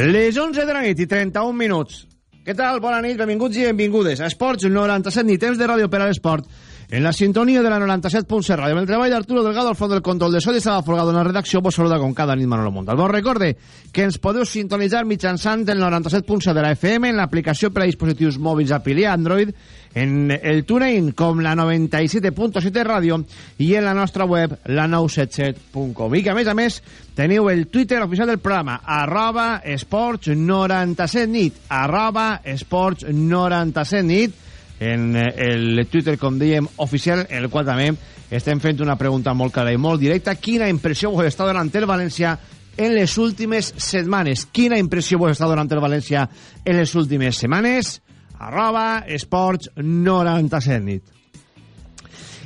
Les 11 de la nit i 31 minuts. Què tal? Bona nit, benvinguts i benvingudes a Esports 97 ni temps de ràdio per a l'esport. En la sintonia de la 97.7 ràdio. Amb el treball d'Arturo Delgado al fons del control de so i estava folgado en la redacció, vos saluda com cada nit Manolo Montal. Vos recorde que ens podeu sintonitzar mitjançant el 97.7 de la FM en l'aplicació per a dispositius mòbils Apple i Android, en el TuneIn com la 97.7 ràdio i en la nostra web la 977.com. I que a més a més teniu el Twitter oficial del programa arroba esports 97 nit arroba esports 97 nit en el Twitter, com dèiem, oficial, en el qual també estem fent una pregunta molt clara i molt directa. Quina impressió vos està donant el València en les últimes setmanes? Quina impressió vos està donant el València en les últimes setmanes? Arroba esports 97 nit.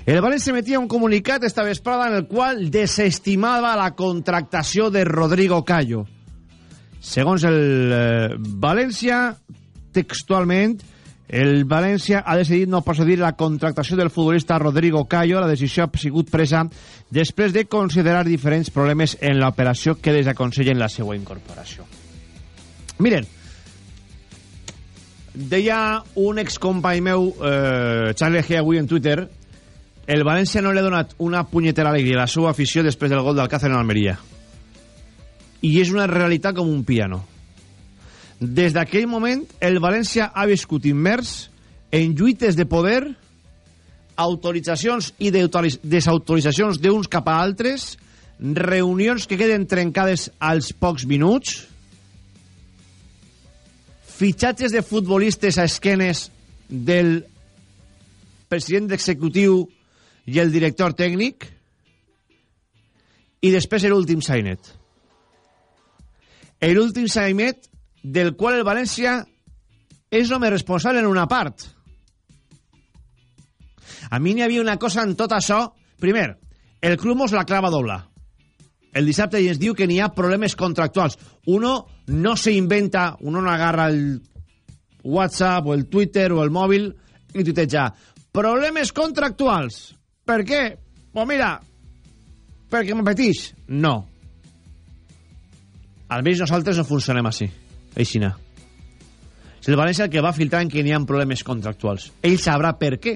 El València emetia un comunicat esta vesprada en el qual desestimava la contractació de Rodrigo Callo. Segons el eh, València, textualment, el València ha decidit no procedir la contractació del futbolista Rodrigo Callo. La decisió ha sigut presa després de considerar diferents problemes en l'operació que desaconsellen la seva incorporació. Miren, deia un excompany meu, eh, Charlie G, avui en Twitter, el València no li ha donat una punyetera alegria a la seva afició després del gol d'Alcácer en Almeria. I és una realitat com un piano. Des d'aquell moment, el València ha viscut immers en lluites de poder, autoritzacions i desautoritzacions d'uns cap a altres, reunions que queden trencades als pocs minuts, fitxatges de futbolistes a esquenes del president executiu i el director tècnic, i després l'últim sainet. L'últim sainet del qual el València és només responsable en una part. A mi n'hi havia una cosa en tot això. Primer, el club mos la clava doble. El dissabte i ens diu que n'hi ha problemes contractuals. Uno no se inventa, uno no agarra el WhatsApp o el Twitter o el mòbil i tuiteja. Problemes contractuals. Per què? Pues mira, perquè m'apeteix. No. Almenys nosaltres no funcionem així. Aixina. És el València el que va filtrar en que n'hi ha problemes contractuals. Ell sabrà per què.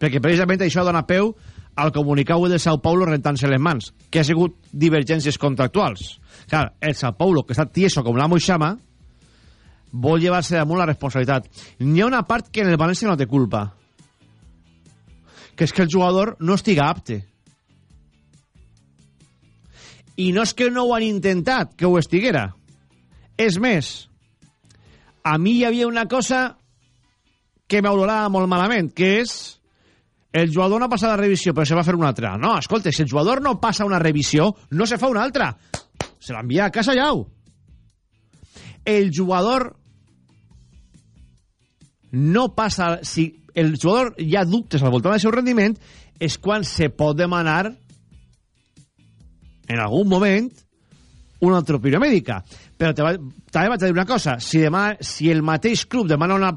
Perquè precisament això dona peu al comunicat de Sao Paulo rentant-se les mans, que ha sigut divergències contractuals. Clar, el Sao Paulo, que està tieso com la moixama, vol llevar-se damunt la responsabilitat. N'hi ha una part que en el València no té culpa, que és que el jugador no estiga apte. I no és que no ho han intentat, que ho estiguera. És més, a mi hi havia una cosa que m'olorava molt malament, que és el jugador no passa la revisió, però se va fer una altra. No, escolta, si el jugador no passa una revisió, no se fa una altra. Se l'envia a casa llau. El jugador no passa... Si el jugador hi ha dubtes al voltant del seu rendiment, és quan se pot demanar en algun moment una altra opinió mèdica. Però te va, també vaig dir una cosa. Si, demà, si el mateix club demana una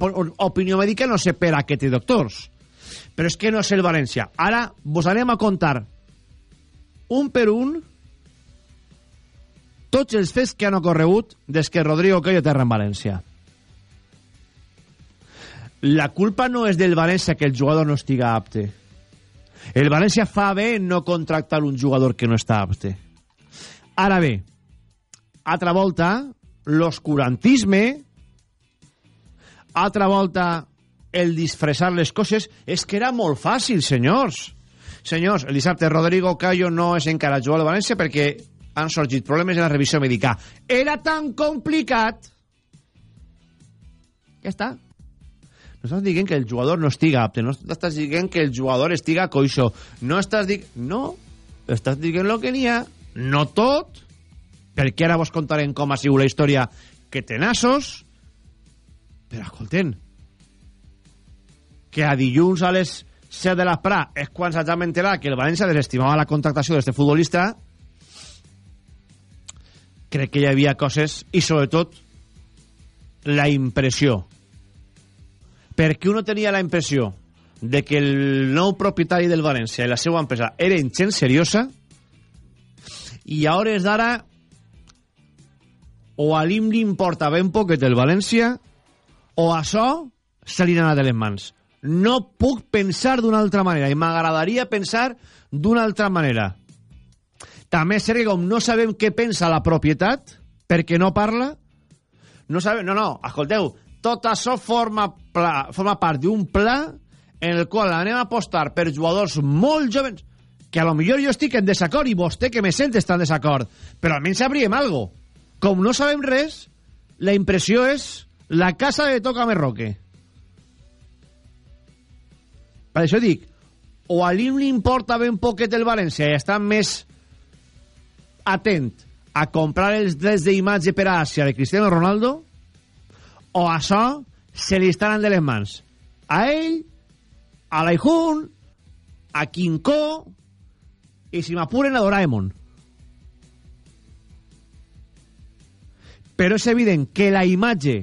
opinió mèdica, no sé per a què té doctors. Però és que no és el València. Ara vos anem a contar un per un tots els fets que han ocorregut des que Rodrigo Coelho terra en València. La culpa no és del València que el jugador no estiga apte. El València fa bé no contractar un jugador que no està apte. Ara bé, altra volta, l'oscurantisme, altra volta, el disfressar les coses, és que era molt fàcil, senyors. Senyors, el dissabte Rodrigo Callo no és encara jugador de València perquè han sorgit problemes en la revisió mèdica. Era tan complicat. Ja està. No estàs dient que el jugador no estiga apte, no estàs dient que el jugador estiga coixo, no estàs dient... No, estàs dient el que n'hi ha, no tot, perquè ara vos contarem com ha sigut la història que tenaços, però escolten, que a dilluns a les 7 de l'Esprà és quan s'ha enterat que el València desestimava la contractació d'aquest futbolista, crec que hi havia coses, i sobretot la impressió. Perquè uno tenia la impressió de que el nou propietari del València i la seva empresa eren gent seriosa i a hores d'ara o a l'IM li importa ben poquet el València o això se li n'ha de les mans. No puc pensar d'una altra manera i m'agradaria pensar d'una altra manera. També és cert que com no sabem què pensa la propietat, perquè no parla, no sabem... No, no, escolteu, tot això forma, pla, forma part d'un pla en el qual anem a apostar per jugadors molt jovens, que a lo millor jo estic en desacord i vostè que me sent està en desacord, però almenys sabríem algo. Com no sabem res, la impressió és la casa de Toca Merroque. Per això dic, o a l'IM li importa ben poquet el València i està més atent a comprar els drets d'imatge per a Àsia de Cristiano Ronaldo, o això se li estaran de les mans. A ell, a l'Aihun, a Quincó, i si m'apuren a Doraemon. Però és evident que la imatge,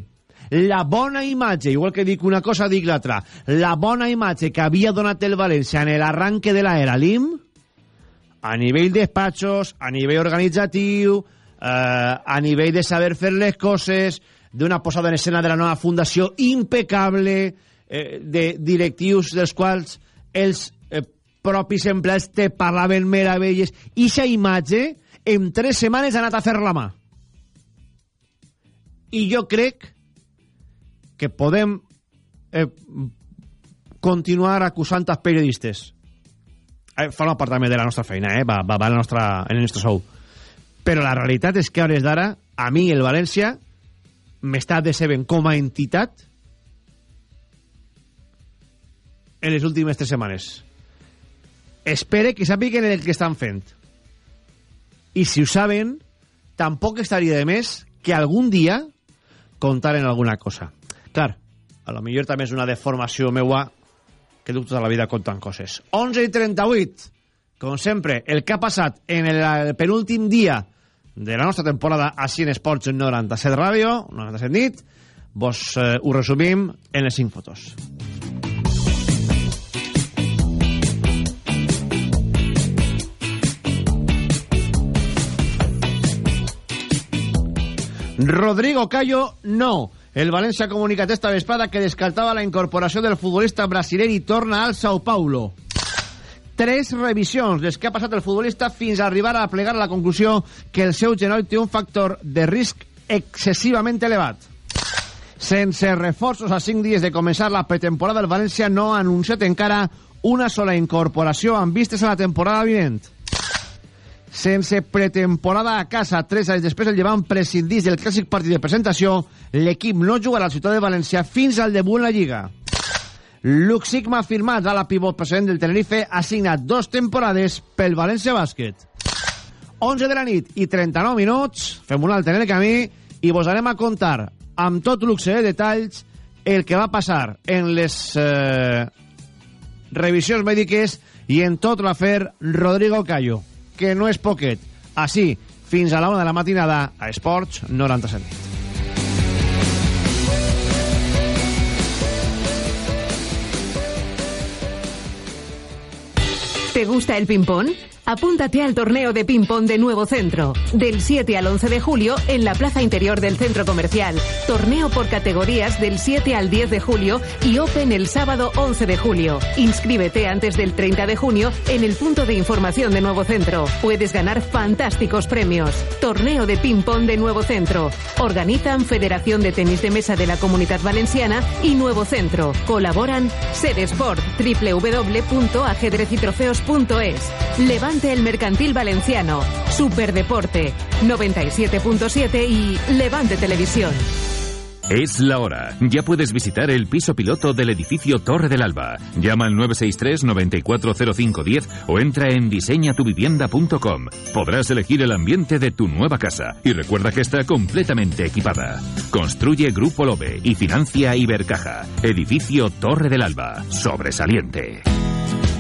la bona imatge, igual que dic una cosa, dic l'altra, la bona imatge que havia donat el València en l'arranque de l'era LIM, a nivell despatxos, a nivell organitzatiu, eh, a nivell de saber fer les coses, d'una posada en escena de la nova fundació impecable, eh, de directius dels quals els eh, propis empleats te parlaven meravelles, i aquesta imatge en tres setmanes ha anat a fer la mà. I jo crec que podem eh, continuar acusant els periodistes eh, forma part també de la nostra feina eh? va, va, va la nostra, en el nostre sou però la realitat és que a hores d'ara a mi el València m'està decebent com a entitat en les últimes tres setmanes espere que sàpiguen el que estan fent i si ho saben tampoc estaria de més que algun dia contar en alguna cosa. Clar, a lo millor també és una deformació meua que duc tota la vida contant coses. 11 i 38, com sempre, el que ha passat en el penúltim dia de la nostra temporada així en Esports 97 Ràdio, 97 nit, vos eh, ho resumim en les 5 fotos. Rodrigo Cayo, no. El València ha comunicat esta vesprada que descartava la incorporació del futbolista brasiler i torna al Sao Paulo. Tres revisions, les que ha passat el futbolista fins a arribar a plegar la conclusió que el seu genoll té un factor de risc excessivament elevat. Sense reforços a cinc dies de començar la pretemporada, el València no ha anunciat encara una sola incorporació amb vistes a la temporada vinent sense pretemporada a casa. Tres anys després el llevant prescindís del clàssic partit de presentació. L'equip no jugarà a la ciutat de València fins al debut en la Lliga. Luke Sigma ha firmat a la pivot president del Tenerife ha signat dos temporades pel València Bàsquet. 11 de la nit i 39 minuts. Fem un altre en el camí i vos anem a contar amb tot luxe de detalls el que va passar en les eh, revisions mèdiques i en tot l'afer Rodrigo Cayo que no és poquet. Així, fins a la una de la matinada a Esports 97. ¿Te gusta el ping-pong? Apúntate al torneo de ping-pong de Nuevo Centro, del 7 al 11 de julio en la plaza interior del centro comercial. Torneo por categorías del 7 al 10 de julio y Open el sábado 11 de julio. Inscríbete antes del 30 de junio en el punto de información de Nuevo Centro. Puedes ganar fantásticos premios. Torneo de ping-pong de Nuevo Centro. Organizan Federación de Tenis de Mesa de la Comunidad Valenciana y Nuevo Centro. Colaboran Sedesport, www.ajedrecitrofeos.es. Levanta el Mercantil Valenciano, Superdeporte, 97.7 y Levante Televisión. Es la hora. Ya puedes visitar el piso piloto del edificio Torre del Alba. Llama al 963-940510 o entra en diseñatuvivienda.com. Podrás elegir el ambiente de tu nueva casa y recuerda que está completamente equipada. Construye Grupo Lobe y financia Ibercaja. Edificio Torre del Alba. Sobresaliente.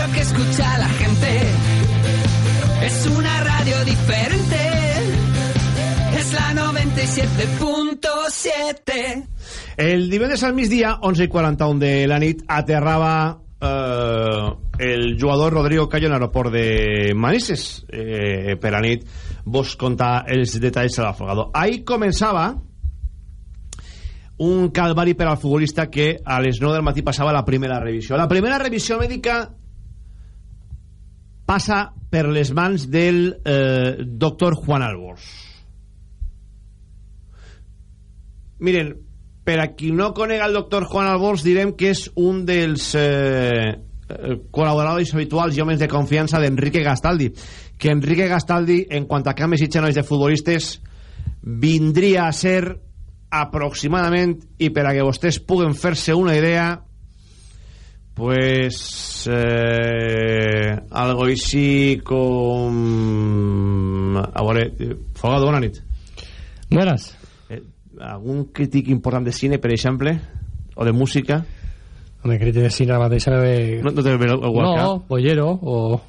radio que escucha la gente Es una radio diferente Es la 97.7 El divendres al migdia, 11 i 41 de la nit, aterrava eh, el jugador Rodrigo Callo en l'aeroport de Manises. Eh, per nit vos contar els detalls a l'afogado. Ahí començava un calvari per al futbolista que a les 9 del matí passava la primera revisió. La primera revisió mèdica passa per les mans del eh, doctor Juan Albors. Miren, per a qui no conega el doctor Juan Albors direm que és un dels eh, eh, col·laboradors habituals i homes de confiança d'Enrique Gastaldi que Enrique Gastaldi en quant a canvis i xenolls de futbolistes vindria a ser aproximadament i per a que vostès puguen fer-se una idea pues eh, algo així com a veure Fogado, bona nit Buenas. eh, algun crític important de cine per exemple o de música Me crític de cine ara mateix ara de... no, no te ve el, el no? Bollero o,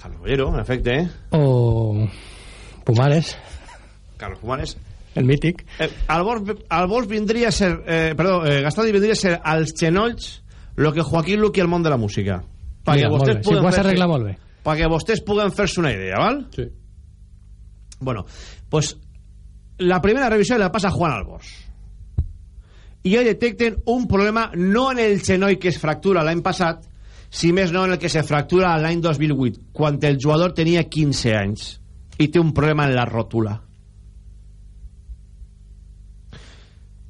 Carlos Bollero, en efecte eh? o Pumares, Carlos Fumanes el mític. eh, Albors, Albors vindria a ser eh, perdó, eh, Gastaldi vindria a ser als xenolls lo que Joaquín Luqui al món de la música perquè Mira, molt vostès. Si puguen has fer-se- molt bé. perquè vostès puguen fer-se una idea val? Sí. Bueno, pues la primera revisión la pasa Juan Albors. Y hoy detecten un problema no en el xenoi que es fractura l'any passat, si més no en el que se fractura l'any 2008, quan el jugador tenia 15 anys i té un problema en la ròtula.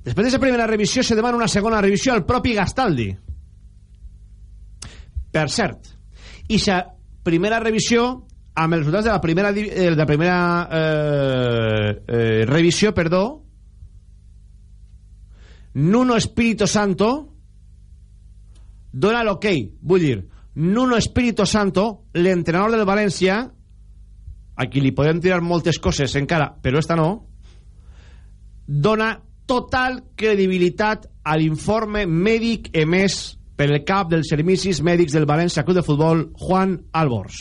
Després d'aquesta primera revisió se demana una segona revisió al propi Gastaldi. Per cert, i sa primera revisió amb els resultats de la primera, divi- eh, de la primera eh, eh, revisió, perdó, Nuno Espíritu Santo dona l'ok, vull dir, Nuno Espíritu Santo, l'entrenador del València, a qui li podem tirar moltes coses encara, però esta no, dona total credibilitat a l'informe mèdic emès per el cap dels servicis mèdics del València Club de Futbol, Juan Albors.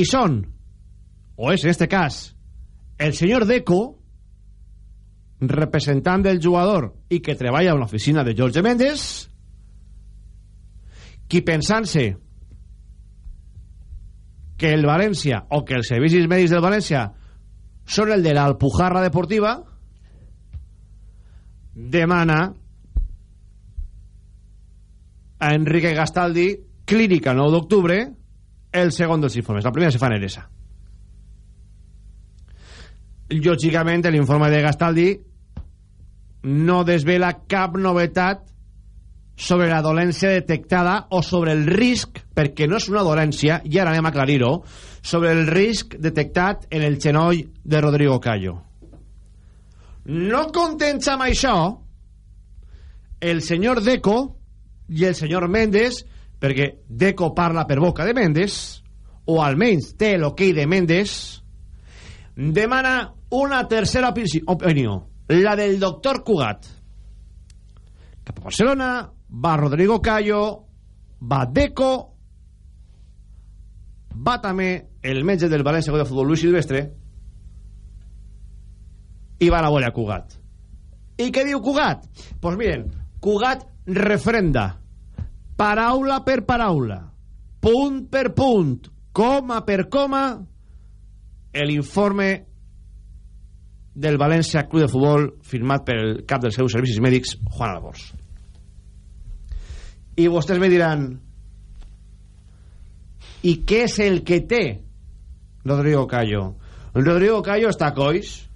I són, o és en este cas, el senyor Deco, representant del jugador i que treballa en l'oficina de Jorge Méndez, qui pensant-se que el València o que els servicis mèdics del València són el de l'Alpujarra Deportiva demana a Enrique Gastaldi clínica 9 d'octubre el segon dels informes la primera se fa en Eresa lògicament l'informe de Gastaldi no desvela cap novetat sobre la dolència detectada o sobre el risc, perquè no és una dolència, i ara anem a aclarir-ho, sobre el risc detectat en el genoll de Rodrigo Callo. No contents amb això, el senyor Deco i el senyor Mendes, perquè Deco parla per boca de Mendes, o almenys té l'ok de Mendes, demana una tercera opi- opinió, la del doctor Cugat. Cap a Barcelona, va Rodrigo Callo, va Deco, va també el metge del València de Futbol, Luis Silvestre, i va la bola Cugat. I què diu Cugat? Doncs pues miren, Cugat refrenda, paraula per paraula, punt per punt, coma per coma, l'informe del València Club de Futbol firmat pel cap dels seus servicis mèdics, Juan Albors. I vostès me diran i què és el que té Rodrigo Callo? Rodrigo Callo està a coix?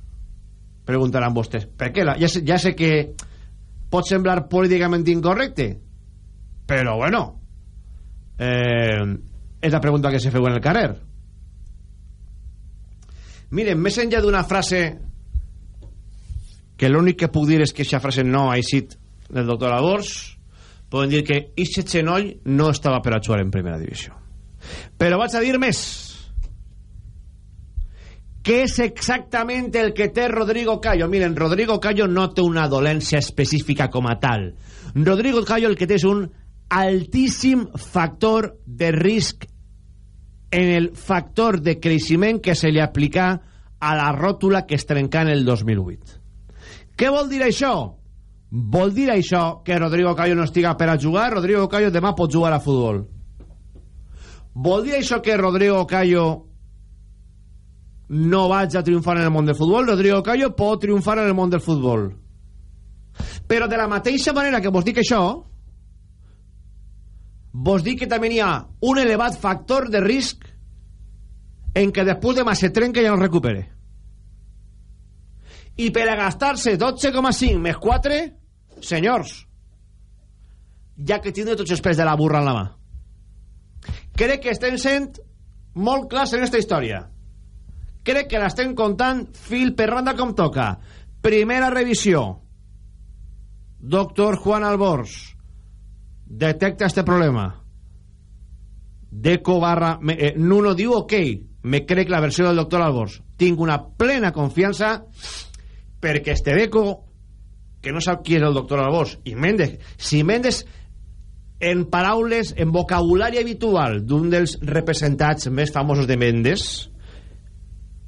Preguntaran vostès. Per què? La- Ja sé, ja sé que pot semblar políticament incorrecte, però bueno, eh, és la pregunta que se feu en el carrer. Miren, més enllà d'una frase que l'únic que puc dir és que aquesta frase no ha eixit del doctor Albors, poden dir que Ixe Xenoll no estava per a jugar en primera divisió. Però vaig a dir més. Què és exactament el que té Rodrigo Cayo? Miren, Rodrigo Cayo no té una dolència específica com a tal. Rodrigo Cayo el que té és un altíssim factor de risc en el factor de creixement que se li aplica a la ròtula que es trencà en el 2008. Què vol dir això? Vol dir això que Rodrigo Cayo no estiga per a jugar? Rodrigo Cayo demà pot jugar a futbol. Vol dir això que Rodrigo Cayo no vaig a triomfar en el món del futbol? Rodrigo Cayo pot triomfar en el món del futbol. Però de la mateixa manera que vos dic això, vos dic que també hi ha un elevat factor de risc en què després de se trenca ja no recupere. I per a gastar-se 12,5 més 4, senyors, ja que tindre tots els pes de la burra en la mà. Crec que estem sent molt clars en aquesta història. Crec que l'estem contant fil per randa com toca. Primera revisió. Doctor Juan Albors detecta este problema. Deco barra... Eh, Nuno diu ok, me crec la versió del doctor Albors. Tinc una plena confiança perquè este Deco que no sap qui és el doctor Albors i Méndez, si Méndez en paraules, en vocabulari habitual d'un dels representats més famosos de Méndez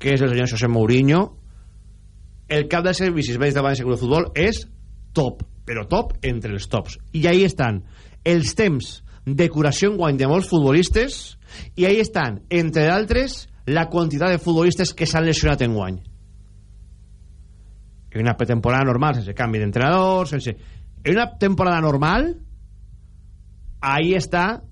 que és el senyor José Mourinho el cap de servicis més davant del de futbol és top, però top entre els tops. I ahí estan els temps de curació en guany de molts futbolistes i ahí estan, entre d'altres la quantitat de futbolistes que s'han lesionat en guany en una temporada normal sense canvi d'entrenador sense... en una temporada normal ahí està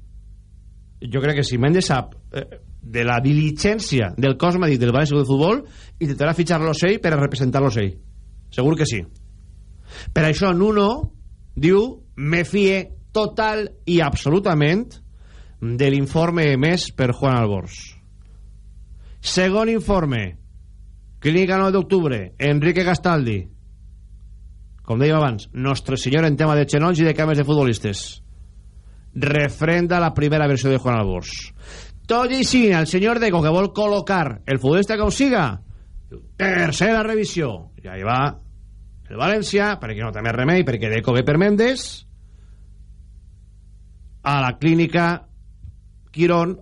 jo crec que si Mendes sap eh, de la diligència del cos mèdic del València de Futbol intentarà fitxar-lo ell per a representar-lo ell segur que sí per això Nuno diu me fie total i absolutament de l'informe emès per Juan Albors segon informe Clínica 9 d'octubre, Enrique Gastaldi. Com dèiem abans, Nostre Senyor en tema de xenolls i de cames de futbolistes. Refrenda la primera versió de Juan Albors. Tot i així, el senyor Deco que vol col·locar el futbolista que ho siga, tercera revisió. I ahí va el València, perquè no té més remei, perquè Deco ve per a la clínica Quirón,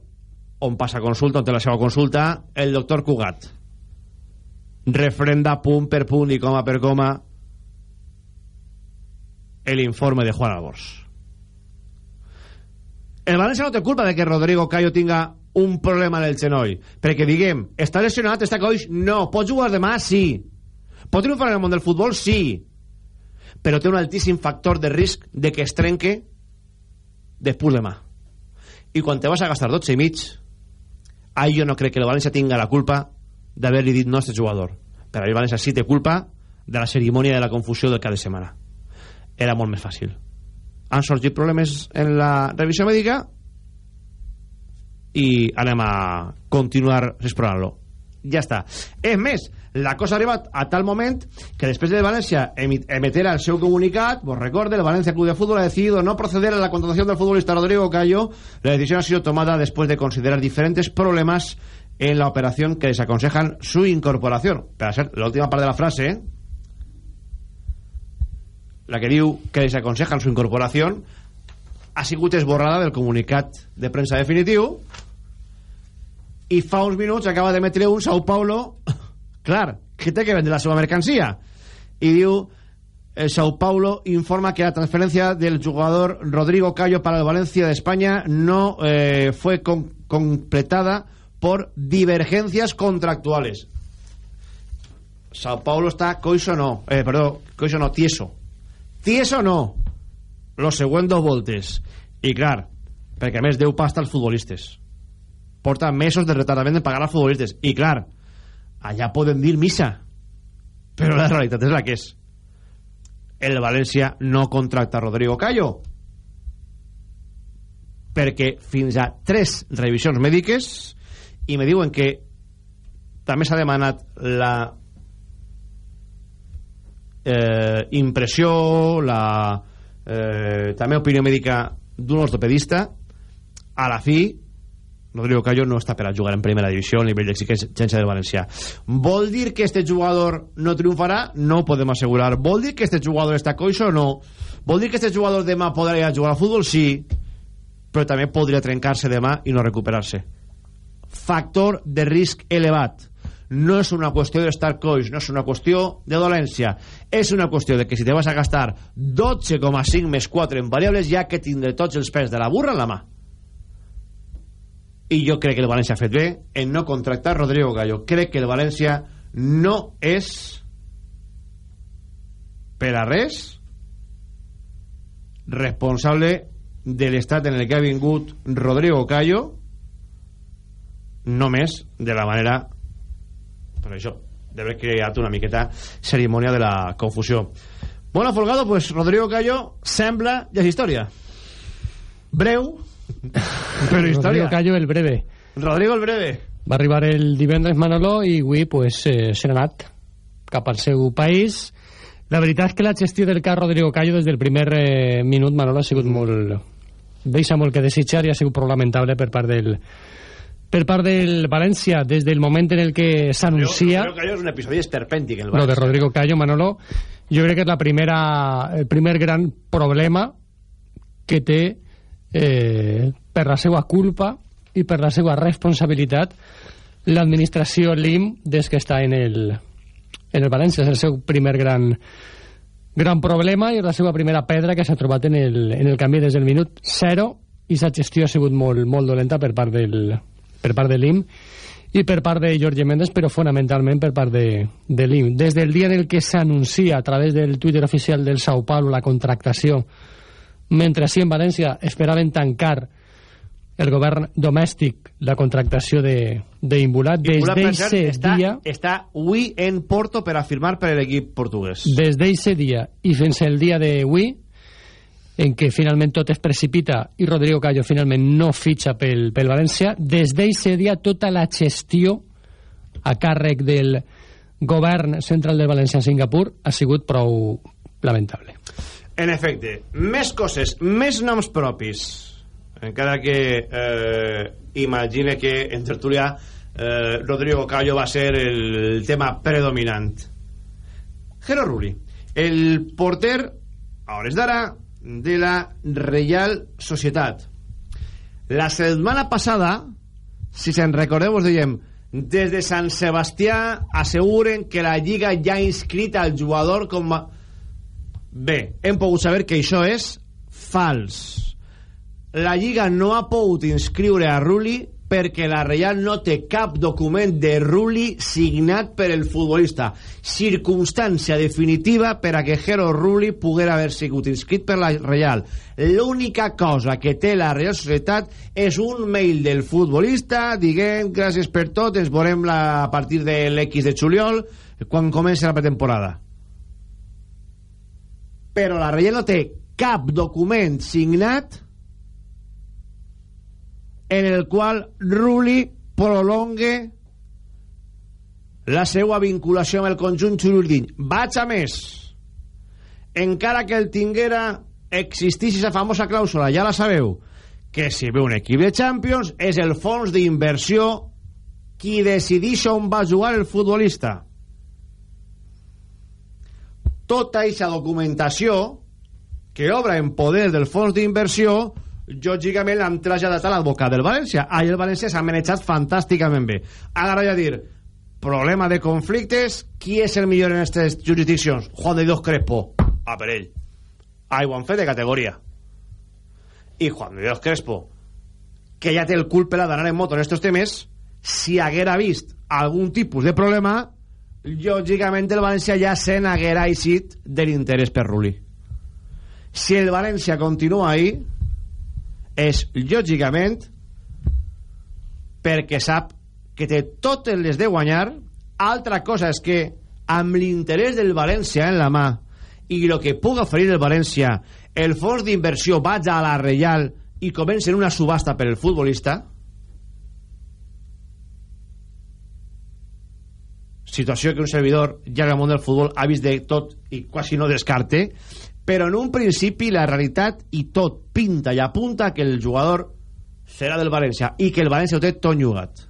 on passa consulta, on té la seva consulta, el doctor Cugat. Refrenda punt per punt i coma per coma l'informe de Juan Albors el València no té culpa de que Rodrigo Cayo tinga un problema en el genoll perquè diguem, està lesionat, està coix no, pot jugar demà, sí. Pot triomfar en el món del futbol, sí. Però té un altíssim factor de risc de que es trenque després demà. I quan te vas a gastar 12 i mig ahí jo no crec que el València tinga la culpa d'haver-li dit nostre jugador. Per a mi València sí té culpa de la cerimònia de la confusió del cada setmana. Era molt més fàcil han sorgit problemes en la revisió mèdica i anem continuar explorant-lo. Ja està. És més, la cosa ha a tal moment que després de València emeterà el seu comunicat vos recorde, el Valencia Club de Fútbol ha decidido no proceder a la contratación del futbolista Rodrigo Cayo. La decisión ha sido tomada después de considerar diferentes problemas en la operación que desaconsejan su incorporación. Para ser la última parte de la frase, la que diu que desaconsejan su incorporación, ha sigut esborrada del comunicat de premsa definitiu i fa uns minuts acaba d'emetre un Sao Paulo clar, que té que vendre la seva mercancía i diu Sao Paulo informa que la transferencia del jugador Rodrigo Cayo para el Valencia de España no eh, fue completada por divergencias contractuales. Sao Paulo está coiso no, eh, perdó, coiso no, tieso. Tieso no. Los següents dos voltes. I clar, perquè a més deu pasta als futbolistes. Porta mesos de retardament de pagar als futbolistes. I clar, allà poden dir missa. Però la realitat és la que és. El València no contracta Rodrigo Cayo perquè fins a tres revisions mèdiques i me diuen que també s'ha demanat la eh, impressió la eh, també opinió mèdica d'un ortopedista a la fi Rodrigo Cayo no està per a jugar en primera divisió al nivell d'exigència del Valencià. Vol dir que este jugador no triomfarà? No ho podem assegurar. Vol dir que este jugador està coixo? No. Vol dir que este jugador demà podrà jugar al futbol? Sí. Però també podria trencar-se demà i no recuperar-se. Factor de risc elevat. No és una qüestió d'estar coix, no és una qüestió de dolència. És una qüestió de que si te vas a gastar 12,5 més 4 en variables, ja que tindré tots els pes de la burra en la mà i jo crec que el València ha fet bé en no contractar Rodrigo Gallo crec que el València no és per a res responsable de l'estat en el que ha vingut Rodrigo Gallo només de la manera per això d'haver creat una miqueta cerimònia de la confusió Bueno, Folgado, pues Rodrigo Gallo sembla ja és història breu però història. Rodrigo Callo, el breve. Rodrigo el breve. Va arribar el divendres Manolo i avui pues, eh, s'ha anat cap al seu país. La veritat és que la gestió del cas Rodrigo Callo des del primer eh, minut Manolo ha sigut molt... deixa molt que desitjar i ha sigut prou lamentable per part del per part del València des del moment en el que s'anuncia Rodrigo és un episodi esperpèntic el lo de. Rodrigo Callo, Manolo jo crec que és la primera el primer gran problema que té eh, per la seva culpa i per la seva responsabilitat l'administració LIM des que està en el, en el València. És el seu primer gran, gran problema i la seva primera pedra que s'ha trobat en el, en el canvi des del minut 0 i sa gestió ha sigut molt, molt dolenta per part del, per part de l'IM i per part de Jorge Méndez, però fonamentalment per part de, de l'IM. Des del dia en el que s'anuncia a través del Twitter oficial del Sao Paulo la contractació, mentre així en València esperaven tancar el govern domèstic la contractació des per cert, d'eixe està, dia està avui en Porto per a firmar per l'equip portuguès. des d'eixe dia i fins el dia d'avui en què finalment tot es precipita i Rodrigo Callo finalment no fitxa pel, pel València, des d'eixe dia tota la gestió a càrrec del govern central del València a Singapur ha sigut prou lamentable. En efecte, més coses, més noms propis. Encara que eh, imagine que en tertulià eh, Rodrigo Callo va ser el tema predominant. Jero Rulli, el porter, a hores d'ara, de la Reial Societat. La setmana passada, si se'n recordeu, us dèiem, des de Sant Sebastià asseguren que la Lliga ja ha inscrit al jugador com a... Bé, hem pogut saber que això és fals. La Lliga no ha pogut inscriure a Rulli perquè la Reial no té cap document de Rulli signat per el futbolista. Circumstància definitiva per a que Jero Rulli poguera haver sigut inscrit per la Reial. L'única cosa que té la Reial Societat és un mail del futbolista dient gràcies per tot, ens veurem la, a partir de l'X de juliol quan comenci la pretemporada però la Reial no té cap document signat en el qual Rulli prolongue la seva vinculació amb el conjunt xururdiny. Vaig a més. Encara que el tinguera existís la famosa clàusula, ja la sabeu, que si ve un equip de Champions és el fons d'inversió qui decideix on va jugar el futbolista tota aquesta documentació que obra en poder del fons d'inversió lògicament l'han traslladat a l'advocat del València. Ahir el València s'ha manejat fantàsticament bé. Ara ja dir problema de conflictes qui és el millor en aquestes jurisdiccions? Juan de Dios Crespo. A per ell. Ahí ho han fet de categoria i Juan de Dios Crespo que ja té el cul pelat d'anar en moto en estos temes si haguera vist algun tipus de problema lògicament el València ja se n'haguera eixit de l'interès per Rulli. Si el València continua ahí és lògicament perquè sap que té totes les de guanyar. Altra cosa és que amb l'interès del València en la mà i el que pugui oferir el València el fons d'inversió vaig a la Reial i comencen una subhasta per el futbolista. Situació que un servidor ja en el món del futbol ha vist de tot i quasi no descarte però en un principi la realitat i tot pinta i apunta que el jugador serà del València i que el València ho té tot llogat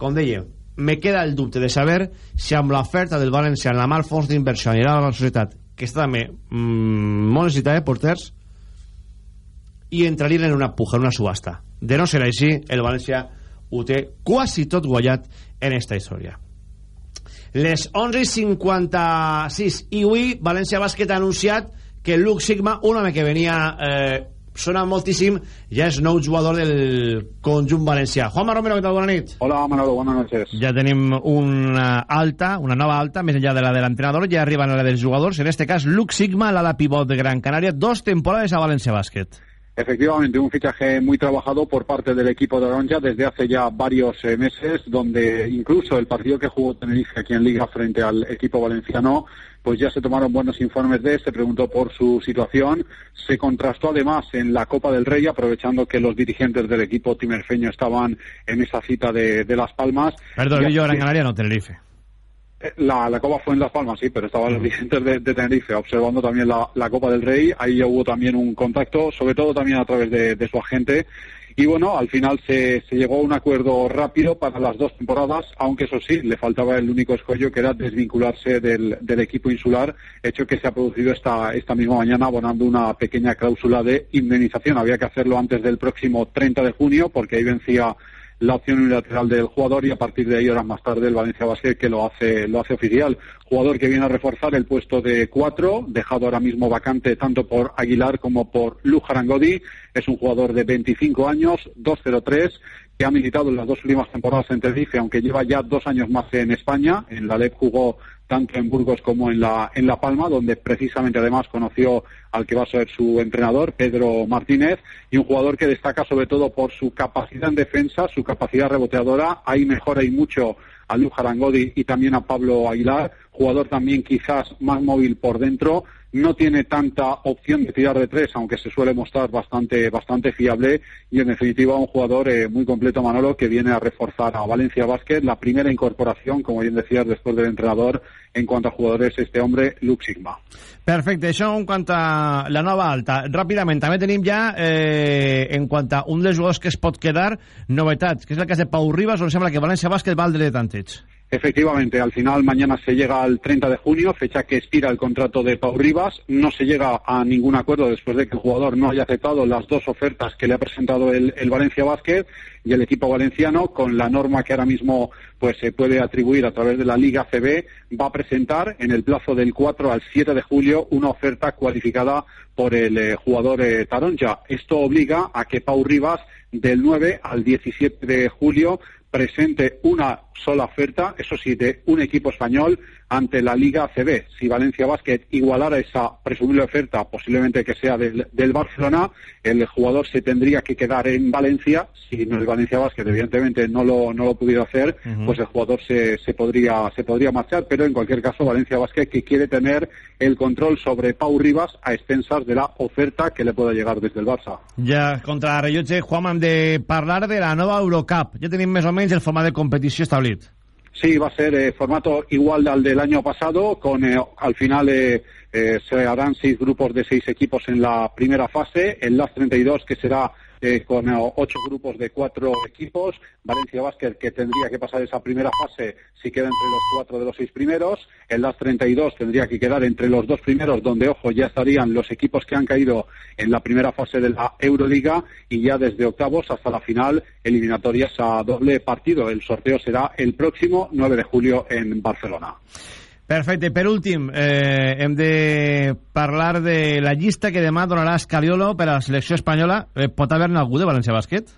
com dèiem me queda el dubte de saber si amb l'oferta del València en la mal fons d'inversió anirà a la societat que està també mmm, molt necessitada de porters i entrarien en una puja, en una subhasta. De no ser així, el València ho té quasi tot guanyat en esta història. Les 11.56 i avui València Bàsquet ha anunciat que Luke Sigma, un home que venia eh, sona moltíssim, ja és nou jugador del conjunt valencià. Juanma Romero, què tal? Bona nit. Hola, Manolo, buenas noches. Ja tenim una alta, una nova alta, més enllà de la de l'entrenador, ja arriben a la dels jugadors, en este cas Luke Sigma, l'ala pivot de Gran Canària, dos temporades a València Bàsquet. Efectivamente, un fichaje muy trabajado por parte del equipo de Oronja desde hace ya varios eh, meses, donde incluso el partido que jugó Tenerife aquí en Liga frente al equipo valenciano, pues ya se tomaron buenos informes de él, se preguntó por su situación, se contrastó además en la Copa del Rey, aprovechando que los dirigentes del equipo timerfeño estaban en esa cita de, de Las Palmas. Perdón, Y yo Gran Canaria no Tenerife. Eh, La, la Copa fue en Las Palmas, sí, pero estaban los dirigentes de, de Tenerife observando también la, la Copa del Rey. Ahí ya hubo también un contacto, sobre todo también a través de, de su agente. Y bueno, al final se, se llegó a un acuerdo rápido para las dos temporadas, aunque eso sí, le faltaba el único escollo que era desvincularse del, del equipo insular, hecho que se ha producido esta, esta misma mañana abonando una pequeña cláusula de indemnización. Había que hacerlo antes del próximo 30 de junio porque ahí vencía la opción unilateral del jugador y a partir de ahí horas más tarde el Valencia Basket que lo hace lo hace oficial. Jugador que viene a reforzar el puesto de cuatro dejado ahora mismo vacante tanto por Aguilar como por Lujarangodi es un jugador de 25 años 203 que ha militado en las dos últimas temporadas en Tenerife aunque lleva ya dos años más en España. En la LEP jugó tanto en Burgos como en la, en La Palma, donde precisamente además conoció al que va a ser su entrenador, Pedro Martínez, y un jugador que destaca sobre todo por su capacidad en defensa, su capacidad reboteadora. Ahí mejora y mucho a Lu Jarangodi y también a Pablo Aguilar, jugador también quizás más móvil por dentro. No tiene tanta opción de tirar de tres, aunque se suele mostrar bastante, bastante fiable. Y en definitiva, un jugador eh, muy completo, Manolo, que viene a reforzar a Valencia Basket. La primera incorporación, como bien decías, después del entrenador, en cuanto a jugadores, este hombre, Luke Sigma. Perfecte, això en quant a la nova alta. Ràpidament, també tenim ja, eh, en quant a un dels que es pot quedar, novetats, que és el cas de Pau Ribas, on sembla que València Bàsquet va al dret de tanteig. Efectivamente, al final mañana se llega al 30 de junio, fecha que expira el contrato de Pau Rivas. No se llega a ningún acuerdo después de que el jugador no haya aceptado las dos ofertas que le ha presentado el, Valencia Basket y el equipo valenciano, con la norma que ahora mismo pues se puede atribuir a través de la Liga CB, va a presentar en el plazo del 4 al 7 de julio una oferta cualificada por el eh, jugador eh, Taronja. Esto obliga a que Pau Rivas del 9 al 17 de julio presente una sola oferta, eso sí, de un equipo español ante la Liga CB. Si Valencia Basket igualara esa presumible oferta, posiblemente que sea del, del Barcelona, el jugador se tendría que quedar en Valencia. Si no el Valencia Basket, evidentemente, no lo, no lo pudiera hacer, pues el jugador se, se, podría, se podría marchar. Pero en cualquier caso, Valencia Basket que quiere tener el control sobre Pau Rivas a expensas de la oferta que le pueda llegar desde el Barça. Ja, contra rellotge, Juan, hem de parlar de la nova Eurocup. Ja tenim més o menys el format de competició establit. Sí, va a ser eh, formato igual al del año pasado, con eh, al final eh, eh, se harán seis grupos de seis equipos en la primera fase, el LAS 32 que será eh, con eh, ocho grupos de cuatro equipos, Valencia Basket que tendría que pasar esa primera fase si queda entre los cuatro de los seis primeros, el LAS 32 tendría que quedar entre los dos primeros donde, ojo, ya estarían los equipos que han caído en la primera fase de la Euroliga y ya desde octavos hasta la final eliminatorias a doble partido. El sorteo será el próximo 9 de julio en Barcelona. Perfecte. Per últim, eh, hem de parlar de la llista que demà donarà Escariolo per a la selecció espanyola. Eh, pot haver-ne algú de València Bàsquet?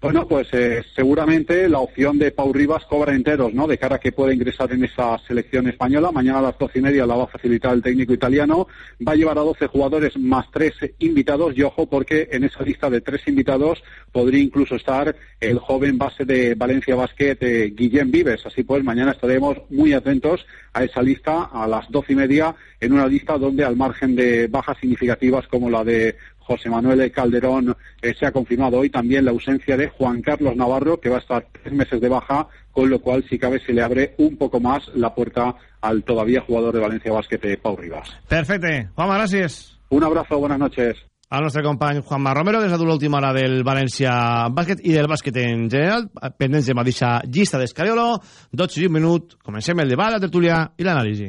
Bueno, pues eh, seguramente la opción de Pau Rivas cobra enteros, ¿no? De cara a que pueda ingresar en esa selección española. Mañana a las doce y media la va a facilitar el técnico italiano. Va a llevar a 12 jugadores más tres invitados y ojo porque en esa lista de tres invitados podría incluso estar el joven base de Valencia Basket, eh, Guillem Vives. Así pues, mañana estaremos muy atentos a esa lista a las doce y media en una lista donde al margen de bajas significativas como la de José Manuel Calderón eh, se ha confirmado hoy también la ausencia de Juan Carlos Navarro, que va a estar tres meses de baja, con lo cual, si cabe, se le abre un poco más la puerta al todavía jugador de Valencia Basket, Pau Rivas. Perfecte. Juanma, gràcies. Un abrazo, buenas noches. al nostre company Juanma Romero, des de l'última hora del València Bàsquet i del bàsquet en general, pendents de mateixa llista d'Escariolo, 12 i un minut, comencem el debat, la tertúlia i l'anàlisi.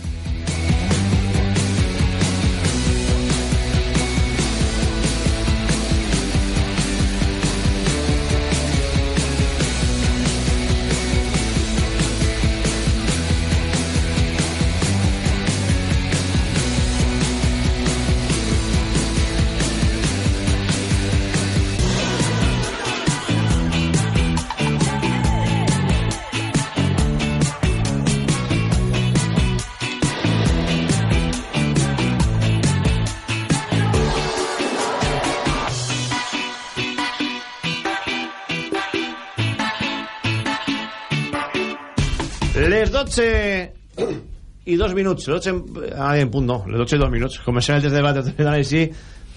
12 i dos minuts. Les 12 en, ah, en punt, no. Les 12 i dos minuts. Comencem el debat de l'anàlisi.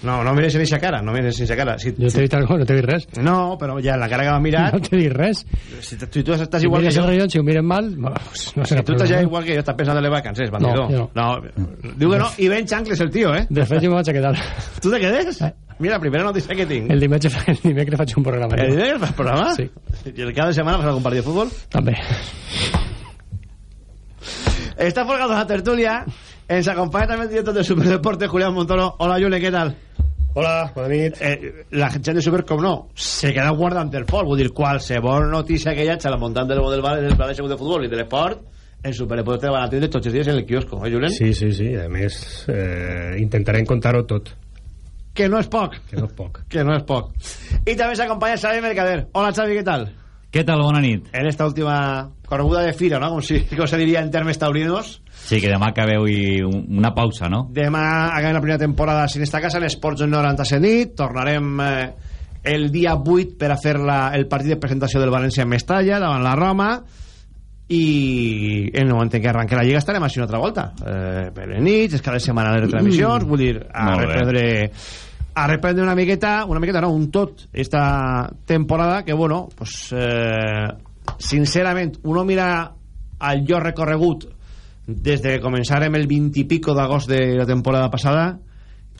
No, no mires en eixa cara, no mires en eixa cara. Si, Jo t'he dit algo, no t'he dit res. No, però ja la cara que m'ha mirat... No t'he dit res. Si tu, tu estàs Si igual que mires el jo... si ho miren mal, no Si serà tu estàs ja igual que jo, estàs pensant en les vacances, bandido. No, jo no. Diu que no, i ben xancles el tio, eh? De fet, jo me vaig a quedar. Tu te quedes? Mira, primera notícia que tinc. El dimecres, el dimecres faig un programa. El dimecres fas programa? Sí. I el cada setmana fas algun partit de futbol? També. Está forgado la tertulia. Ens acompaña també el director de Superdeporte, Julián Montoro. Hola, Juli, què tal? Hola, bona nit. Eh, la gent de Super, com no, se queda guardant el fort. Vull dir, qualsevol notícia que hi hagi al voltant del, del, del Pla de Segut de Futbol i de l'esport, en Superdeporte van a tindre tots els dies en el quiosco, eh, Julen? Sí, sí, sí. A més, eh, intentarem contar-ho tot, Que no és poc. que no és poc. Que no és poc. I també s'acompanya Xavi Mercader. Hola, Xavi, què tal? Què tal? Bona nit. En esta última correguda de fira, ¿no? Com, si, com se diria en termes taurinos. Sí, que demà acabeu i un- una pausa, no? Demà acabem la primera temporada sin esta casa en Esports 97 nit. Tornarem eh, el dia 8 per a fer la, el partit de presentació del València en Mestalla davant la Roma i en el moment en què arrenqui la Lliga estarem així una altra volta eh, per nits, cada setmana de retransmissions vull dir, a Molt bé. A reprendre una miqueta una miqueta no, un tot esta temporada que bueno, pues eh, sincerament uno mira al jo recorregut des de que començarem el 20 i pico d'agost de la temporada passada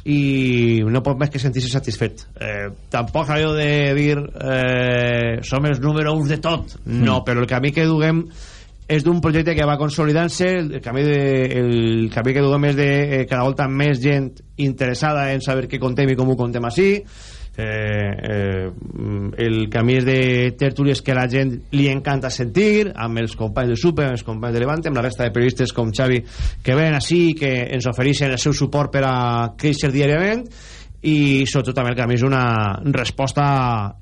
i no pot més que sentir-se satisfet. Eh, tampoc allò de dir eh, som els número 1 de tot. No, però el camí que duguem és d'un projecte que va consolidant-se el camí, de, el camí que duguem és de eh, cada volta més gent interessada en saber què contem i com ho contem així. Eh, eh, el camí és de tertúlies que a la gent li encanta sentir amb els companys de Super, amb els companys de Levante amb la resta de periodistes com Xavi que venen així que ens ofereixen el seu suport per a créixer diàriament. I sobretot també el camí és una resposta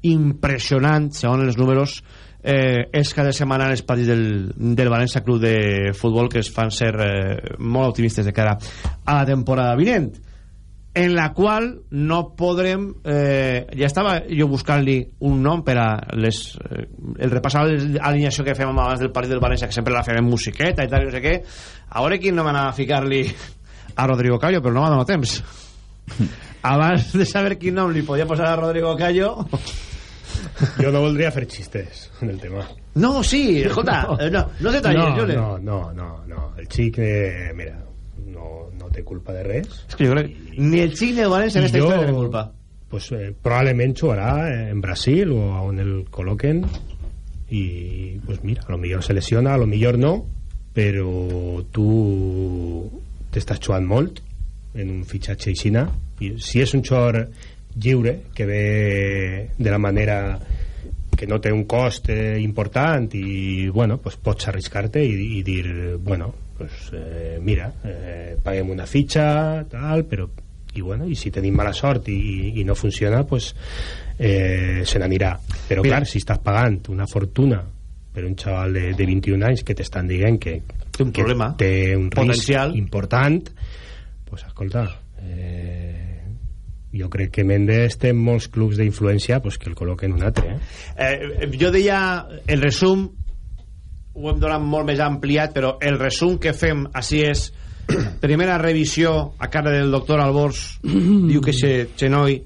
impressionant segons els números eh, és cada setmana els partits del, del València Club de Futbol que es fan ser eh, molt optimistes de cara a la temporada vinent en la qual no podrem eh, ja estava jo buscant-li un nom per a les, eh, el repassar l'alineació que fem abans del partit del València que sempre la fem en musiqueta i tal i no sé què. A veure quin nom anava a ficar-li a Rodrigo Callo però no m'ha donat temps. Abans de saber quin nom li podia posar a Rodrigo Callo Jo no voldria fer xistes en el tema. no, sí, escolta no, no, no detalles no, Jole. no, no, no, no. El xic, eh, mira, no, no té culpa de res. és que jo crec ni el xic ni el València en I esta jo- història tenen culpa Pues, eh, probablement jugarà en Brasil o on el col·loquen i pues mira, a lo millor se lesiona, a lo millor no però tu t'estàs jugant molt en un fitxatge aixina i si és un jugador lliure que ve de la manera que no té un cost eh, important i bueno, pues pots arriscar-te i, i dir, bueno, pues, eh, mira, eh, paguem una fitxa tal, però i, bueno, i si tenim mala sort i, i no funciona pues, eh, se n'anirà però Mira. clar, si estàs pagant una fortuna per un xaval de, de 21 anys que t'estan dient que té un que problema té un potencial risc important pues escolta eh, jo crec que Mendes té molts clubs d'influència pues, que el col·loquen un altre eh? eh, jo deia el resum ho hem donat molt més ampliat però el resum que fem així és primera revisió a cara del doctor Albors diu que aquest genoll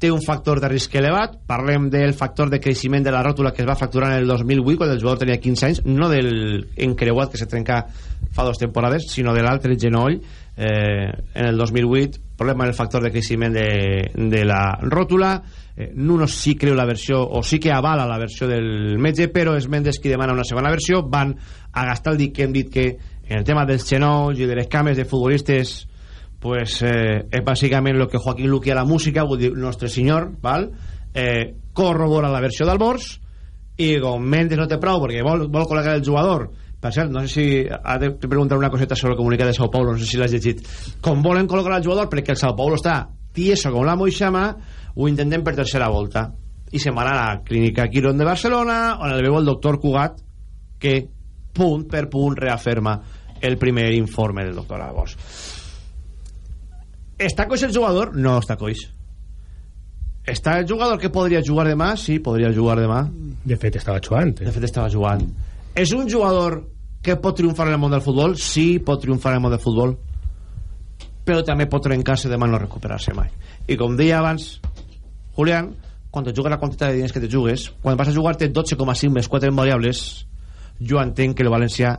té un factor de risc elevat parlem del factor de creixement de la ròtula que es va fracturar en el 2008 quan el jugador tenia 15 anys no del encreuat que se trenca fa dues temporades sinó de l'altre genoll eh, en el 2008 problema en el factor de creixement de, de la ròtula eh, Nuno sí creu la versió o sí que avala la versió del metge però és Mendes qui demana una segona versió van a gastar el dit que hem dit que en el tema dels genolls i de les cames de futbolistes pues eh, és bàsicament el que Joaquín Luqui a la música vull dir, nostre senyor val? Eh, corrobora la versió d'Albors i com Mendes no té prou perquè vol, vol col·locar el jugador per cert, no sé si ha de preguntar una coseta sobre el comunicat de Sao Paulo, no sé si l'has llegit com volen col·locar el jugador perquè el Sao Paulo està tieso com la moixama ho intentem per tercera volta i se'n van a la clínica Quirón de Barcelona on el veu el doctor Cugat que punt per punt reafirma el primer informe del doctor Albors ¿Està coix el jugador? No està coix. ¿Està el jugador que podria jugar demà? Sí, podria jugar demà. De fet, estava jugant. Eh? De fet, estava jugant. És un jugador que pot triomfar en el món del futbol? Sí, pot triomfar en el món del futbol. Però també pot trencar-se demà i no recuperar-se mai. I com deia abans, Julián, quan te jugues la quantitat de diners que te jugues, quan vas a jugar-te 12,5 més 4 variables, jo entenc que el València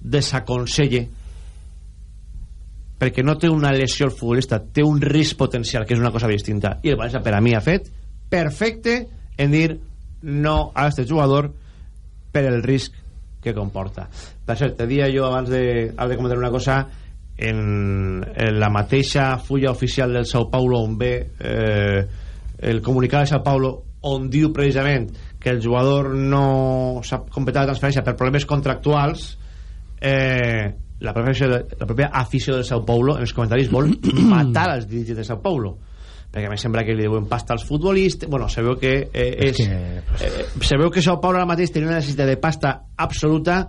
desaconselle perquè no té una lesió al futbolista, té un risc potencial, que és una cosa distinta. I el València, per a mi, ha fet perfecte en dir no a este jugador per el risc que comporta. Per cert, te dia jo abans de, abans de comentar una cosa en, en la mateixa fulla oficial del Sao Paulo on ve eh, el comunicat de Sao Paulo on diu precisament que el jugador no s'ha completat la transferència per problemes contractuals eh, la pròpia, la pròpia afició del Sao Paulo en els comentaris vol matar els dirigents de Sao Paulo perquè a mi sembla que li deuen pasta als futbolistes. Bueno, se veu que eh, és, que, pues... eh, se veu que Sao Paulo ara mateix tenia una necessitat de pasta absoluta.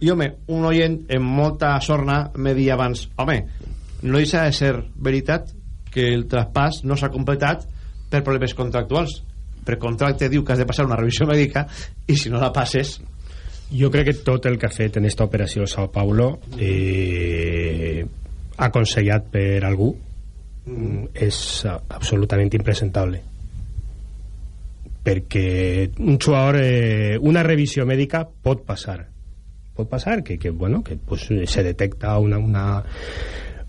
I home, un oient en molta sorna me dia abans home, no deixa de ser veritat que el traspàs no s'ha completat per problemes contractuals. Per contracte diu que has de passar una revisió mèdica i si no la passes jo crec que tot el que ha fet en aquesta operació Sao Paulo eh, aconsellat per algú mm. és absolutament impresentable perquè un jugador eh, una revisió mèdica pot passar pot passar que, que, bueno, que pues, se detecta una, una,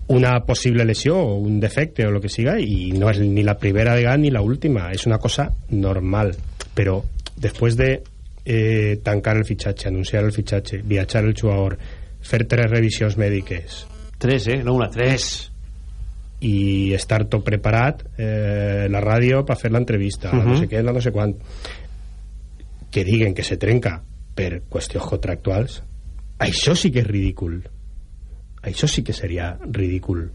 una possible lesió o un defecte o lo que siga i no és ni la primera vegada ni la última és una cosa normal però després de eh, tancar el fitxatge, anunciar el fitxatge, viatjar el jugador, fer tres revisions mèdiques. Tres, eh? No una, tres. I estar tot preparat, eh, la ràdio per fer l'entrevista, uh -huh. no sé què, no sé quant. Que diguen que se trenca per qüestions contractuals, això sí que és ridícul. Això sí que seria ridícul.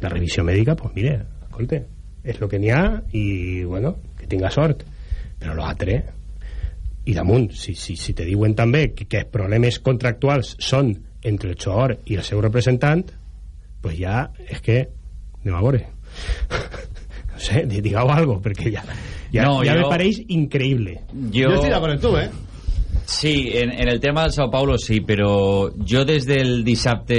La revisió mèdica, doncs pues mire, escolte, és el que n'hi ha i, bueno, que tinga sort. Però l'altre, i damunt, si, si, si te diuen també que, que els problemes contractuals són entre el jugador i el seu representant pues ja és que anem a veure no sé, digueu algo perquè ja, ja, no, ja jo... me pareix increïble jo, jo estic d'acord amb tu, eh? Sí, en, en el tema del Sao Paulo sí, però jo des del dissabte...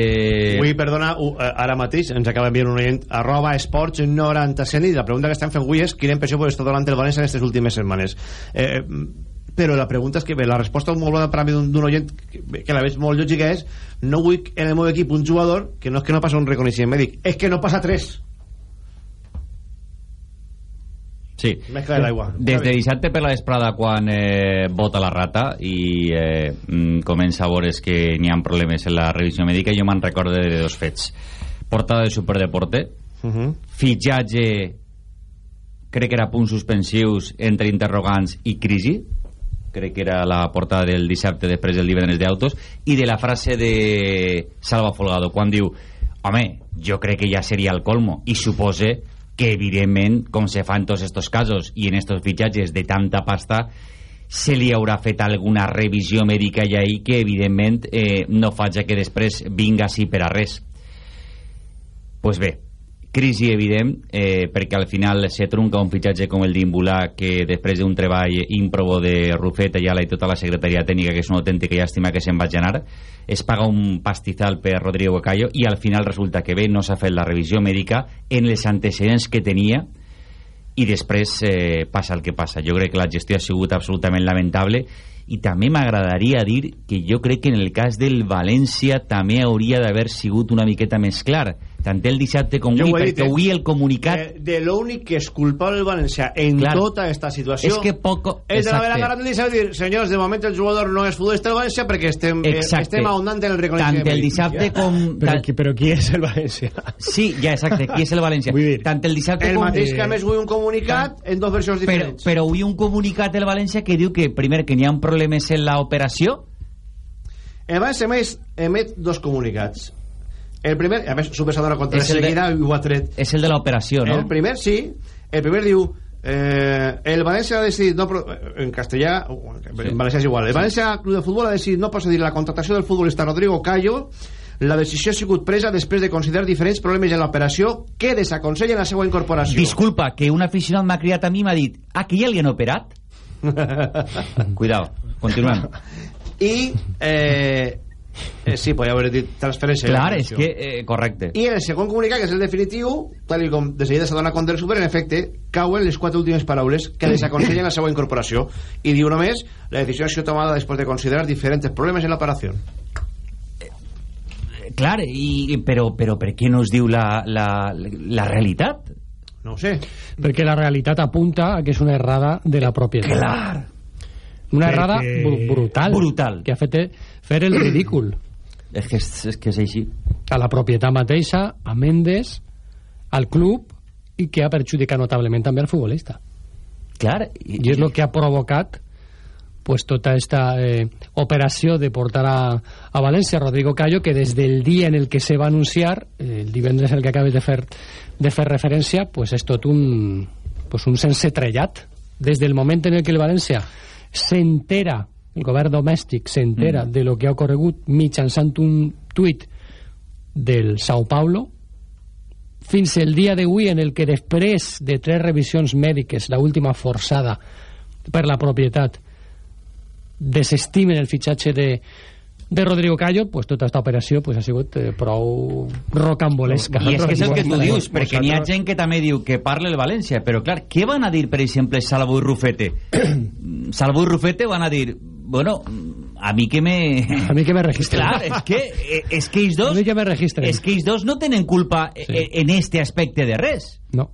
Avui, perdona, uh, ara mateix ens acaba enviant un oient arroba esports 97 i la pregunta que estem fent avui és quina impressió pot estar donant el València en aquestes últimes setmanes. Eh, però la pregunta és que bé, la resposta molt bona per a mi d'un oient que, que la veig molt lògica és no vull en el meu equip un jugador que no és que no passa un reconeixement mèdic és que no passa tres Sí. Mescla de l'aigua. Des de dissabte per la vesprada quan eh, vota la rata i eh, mm, comença a veure que n'hi ha problemes en la revisió mèdica, jo me'n recordo de dos fets. Portada de Superdeporte, uh -huh. fitxatge crec que era punts suspensius entre interrogants i crisi, crec que era la portada del dissabte després del divendres d'autos, i de la frase de Salva Folgado, quan diu home, jo crec que ja seria el colmo, i supose que evidentment, com se fa en tots estos casos i en estos fitxatges de tanta pasta, se li haurà fet alguna revisió mèdica i ahir que evidentment eh, no faig que després vinga així per a res. Pues bé crisi evident eh, perquè al final se trunca un fitxatge com el d'Imbulà que després d'un treball ímprobo de Rufet Ayala i tota la secretaria tècnica que és una autèntica llàstima que se'n va anar es paga un pastizal per Rodrigo Bocayo i al final resulta que bé no s'ha fet la revisió mèdica en els antecedents que tenia i després eh, passa el que passa. Jo crec que la gestió ha sigut absolutament lamentable i també m'agradaria dir que jo crec que en el cas del València també hauria d'haver sigut una miqueta més clar tant el dissabte com Jo avui perquè eh? avui el comunicat Eh, de l'únic que és culpable el València en Clar. tota esta situació És que poco- és de la exacte. vera garantía de dir senyors, de moment el jugador no és futbolista del València perquè estem, eh, estem ahondant en el reconeixement tant el dissabte com Però, tant- qui, però qui és el València? sí, ja exacte, qui és el València Vull dir, tant el dissabte el com mateix que a més avui un comunicat en dos versions però, diferents però avui un comunicat del València que diu que primer que n'hi ha problemes en l'operació el València emet, emet dos comunicats el primer, a més compte de És el de- seguida i ho ha tret és el de l'operació, no? El primer sí, el primer diu eh, el València ha decidit no, pro- en castellà en Sí. valencià és igual el València Club de Futbol ha decidit no procedir a la contractació del futbolista Rodrigo Cayo la decisió ha sigut presa després de considerar diferents problemes en l'operació que desaconsellen la seva incorporació Disculpa, que un aficionat m'ha criat a mi i m'ha dit ah, que ja li han operat? Cuidao, continuem. i eh, eh, sí, podria haver dit transferència Clar, és que, eh, correcte. I en el segon comunicat, que és el definitiu, tal com de seguida s'ha donat compte del super, en efecte, cauen les quatre últimes paraules que desaconsellen la seva incorporació. I diu només, la decisió ha sido tomada després de considerar diferents problemes en l'operació. Clar, i, però, però per què no es diu la, la, la realitat? No ho sé. perquè la realitat apunta a que és una errada de la propietat Clar. una errada bru- brutal Brutal. que ha fet fer el ridícul És que és, és, que és així. a la propietat mateixa, a Mendes, al club i que ha perjudicat notablement també al futbolista. Clar. I és el que ha provocat pues, tota esta eh, operació de portar a, a València Rodrigo Callo, que des del dia en el que se va anunciar, eh, el divendres el que acabes de fer, de fer referència, pues és tot un, pues un sense trellat. Des del moment en el que el València s'entera, el govern domèstic s'entera mm. de lo que ha ocorregut mitjançant un tuit del Sao Paulo, fins el dia d'avui en el que després de tres revisions mèdiques, la última forçada per la propietat, desestimen el fitxatge de, de Rodrigo Callo, pues tota aquesta operació pues, ha sigut eh, prou rocambolesca. I és que és el que tu dius, perquè n'hi ha gent que també diu que parla el València, però clar, què van a dir, per exemple, Salvo i Rufete? Salvo i Rufete van a dir, bueno, a mi que me... A mi que me registren. Clar, és que, eh, és que ells dos... A mi que me registren. És que ells dos no tenen culpa Sí. sí. en este aspecte de res. No.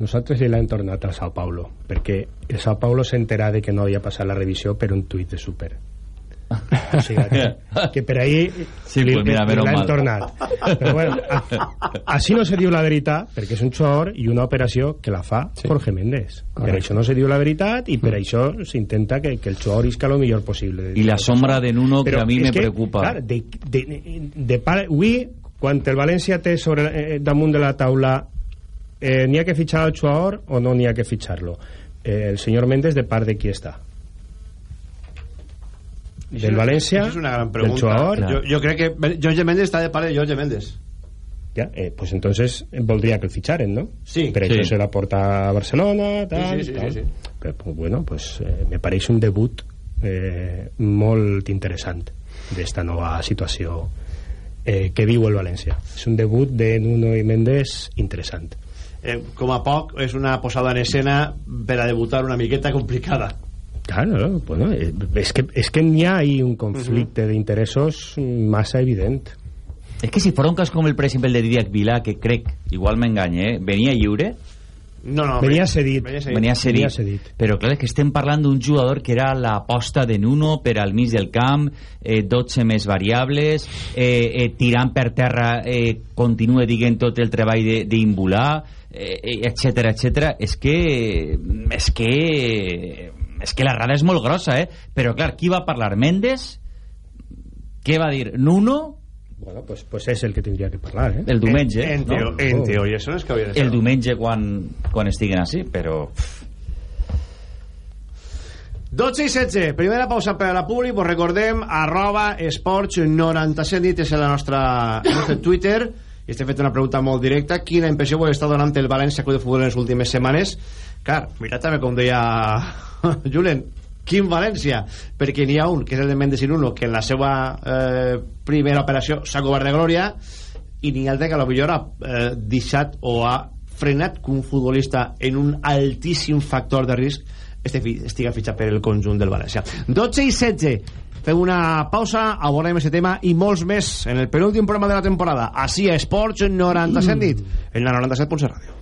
Nosaltres li l'hem tornat a Sao Paulo, perquè el Sao Paulo s'entera de que no havia passat la revisió per un tuit de Super. O sigui, que, que per ahí Sí, li, pues mira, li mal. tornat. Però bueno, així no se diu la veritat, perquè és un xor i una operació que la fa Sí. Jorge Méndez. Per Correcte. això no se diu la veritat i per això s'intenta que, que el xor isca lo millor possible. I la sombra de Nuno, que Però a mi me preocupa. Clar, de, de, de pare, avui, quan el València té sobre, eh, damunt de la taula eh, n'hi ha que fitxar el jugador o no n'hi ha que fitxar-lo? Eh, el senyor Méndez de part de qui està? Del València, és una gran del pregunta. jugador... Jo, jo crec que Jorge Méndez està de part de Jorge Méndez. Ja, eh, pues entonces voldria que el ficharen, ¿no? Sí. Per Sí. se la porta a Barcelona, tal, Sí, sí, sí, tal. sí, sí. Però, pues, bueno, pues eh, me pareix un debut eh, molt interessant d'esta nova situació eh, que viu el València. És un debut de Nuno i Méndez interessant. Eh, com a poc, és una posada en escena per a debutar una miqueta complicada. Claro, no, bueno, eh, és que, és que n'hi ha ahí un conflicte d'interessos massa evident. És que si fora un cas com el, per exemple, el de Didac Vila, que crec, igual m'enganye, eh, venia lliure, No, no, Venia cedit. Venia cedit. venia cedit. Venia cedit. Però clar, és que estem parlant d'un jugador que era l'aposta de Nuno per al mig del camp, eh, 12 més variables, eh, eh, tirant per terra eh, continua dient tot el treball de- d'Imbulà, eh, etc etc. És que... És que... És que la rada és molt grossa, eh? Però clar, qui va parlar? Mendes? Què va dir? Nuno? Bueno, pues, pues és el que tindria que parlar, eh? El diumenge, En, no? teo, en teoria, això no és que hauria de ser. el diumenge quan, quan estiguen així, però... 12 i 16, primera pausa per a la Publi, pues recordem, arroba esports 97 nit és el nostre, nostre Twitter, i estem fent una pregunta molt directa, quina impressió vol estar donant el València Club de Futbol en les últimes setmanes? Clar, mira també com deia Julen, quin València? Perquè n'hi ha un, que és el de Mendes Inuno, que en la seva eh, primera operació s'ha cobert de glòria, i n'hi ha altre que potser ha eh, deixat o ha frenat que un futbolista en un altíssim factor de risc estiga fitxat per el conjunt del València. 12 i 16 fem una pausa, abordem aquest tema i molts més en el penúltim programa de la temporada. Així a Esports 97 nit en la 97.7 Ràdio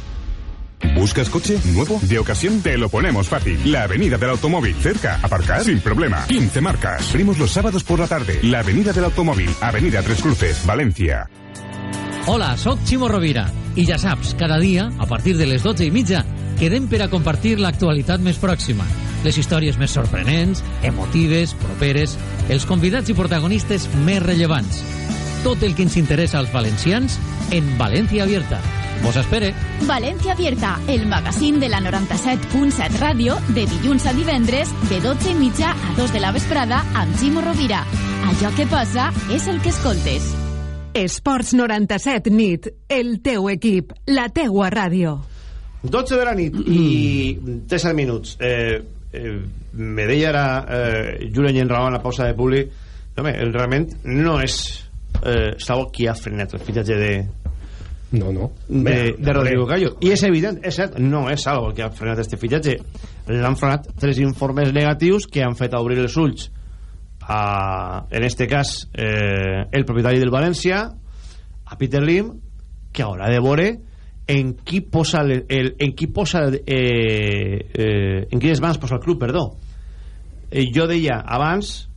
¿Buscas coche nuevo? De ocasión te lo ponemos fácil. La Avenida del Automóvil. Cerca. Aparcar sin problema. 15 marcas. Abrimos los sábados por la tarde. La Avenida del Automóvil. Avenida Tres Cruces. Valencia. Hola, soc Ximo Rovira. I ja saps, cada dia, a partir de les 12 i mitja, quedem per a compartir l'actualitat més pròxima. Les històries més sorprenents, emotives, properes, els convidats i protagonistes més rellevants. Tot el que ens interessa als valencians en València Abierta. Vos espere. València Abierta, el magazín de la 97.7 Ràdio, de dilluns a divendres, de 12 i mitja a 2 de la vesprada, amb Ximo Rovira. Allò que passa és el que escoltes. Esports 97 nit, el teu equip, la teua ràdio. 12 de la nit i 3 minuts. Eh, eh, me deia ara eh, Julen Llenrao en la pausa de Publi home, realment no és eh, Salvo qui ha frenat el fitatge de, no, no. de, de Rodrigo Gallo. I és evident, és cert, no és algo que ha frenat este fitxatge. L'han frenat tres informes negatius que han fet obrir els ulls a, en este cas, eh, el propietari del València, a Peter Lim, que haurà de veure en qui posa, el, el, en qui posa eh, eh, en quines mans posa el club, perdó. Eh, jo deia abans,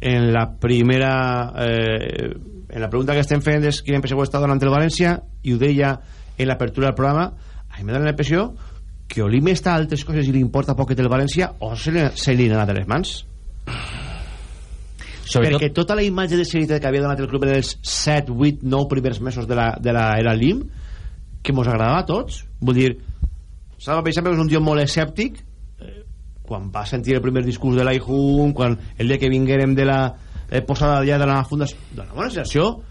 en la primera... Eh, en la pregunta que estem fent és quina impressió està donant el València i ho deia en l'apertura del programa a mi me dona la impressió que o li està altres coses i li importa poquet el València o se li, se li n'ha de les mans? Sobretot... perquè tota la imatge de serietat que havia donat el club en els 7, 8, 9 primers mesos de la, de la era LIM que mos agradava a tots. Vull dir Salva per exemple és un tio molt escèptic. Eh, quan va sentir el primer discurs de l'Aihun quan el dia que vinguérem de la eh, posada ja de la fundació dona una sensació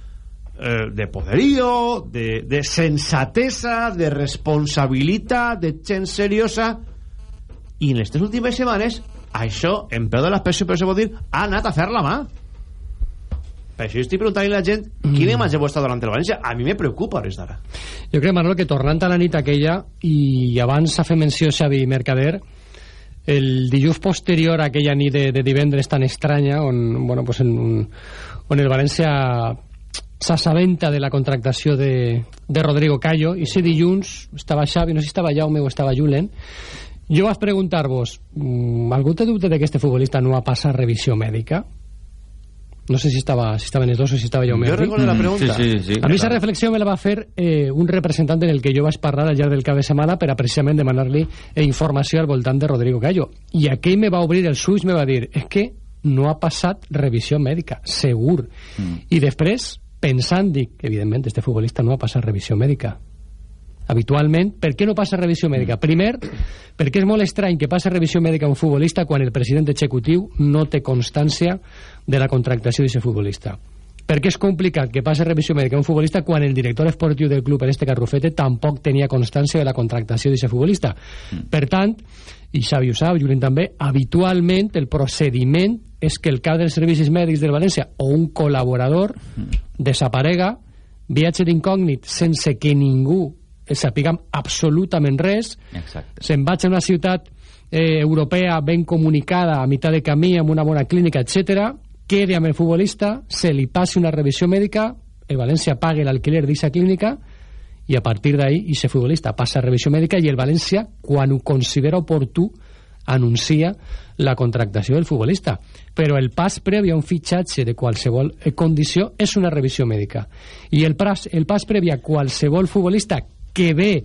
eh, de poderío de, de sensatesa de responsabilitat de gent seriosa. I en les tres últimes setmanes això, en peu de l'expressió però se pot dir, ha anat a fer la mà. Per això estic preguntant a la gent mm. quina imatge vostra durant el València? A mi me preocupa res d'ara. Jo crec Manolo que tornant a la nit aquella i abans a fer menció Xavi Mercader el dilluns posterior a aquella nit de, de divendres tan estranya on, bueno, pues en, on el València s'assabenta de la contractació de, de Rodrigo Callo i si dilluns estava Xavi, no sé si estava Jaume o estava Julen jo vaig preguntar-vos mm, algú té dubte que este futbolista no ha passat revisió mèdica? No sé si estava, si estaven els dos o si estava Jaume. Jo recordo la pregunta. Sí, sí, sí. A mi aquesta reflexió me la va fer eh, un representant en el que jo vaig parlar al llarg del cap de setmana per a precisament demanar-li eh, informació al voltant de Rodrigo Gallo. I aquell me va obrir els ulls, me va dir és es que no ha passat revisió mèdica, segur. Mm. I després, pensant, dic, evidentment, este futbolista no ha passat revisió mèdica habitualment, per què no passa revisió mèdica? Mm. Primer, perquè és molt estrany que passi revisió mèdica un futbolista quan el president executiu no té constància de la contractació d'aquest futbolista. Perquè és complicat que passi revisió mèdica un futbolista quan el director esportiu del club, en este cas Rufete, tampoc tenia constància de la contractació d'aquest futbolista. Mm. Per tant, i Xavi ho sap, Julen també, habitualment el procediment és que el cap dels servicis mèdics del València o un col·laborador mm. desaparega, viatge d'incògnit sense que ningú sapiguem absolutament res se'n vaig a una ciutat eh, europea ben comunicada a mitjà de camí amb una bona clínica, etc quede amb el futbolista, se li passi una revisió mèdica el València pague l'alquiler d'aquesta clínica i a partir d'ahí, aquest futbolista passa a revisió mèdica i el València, quan ho considera oportú anuncia la contractació del futbolista. Però el pas previ a un fitxatge de qualsevol eh, condició és una revisió mèdica. I el pas, el pas previ a qualsevol futbolista que ve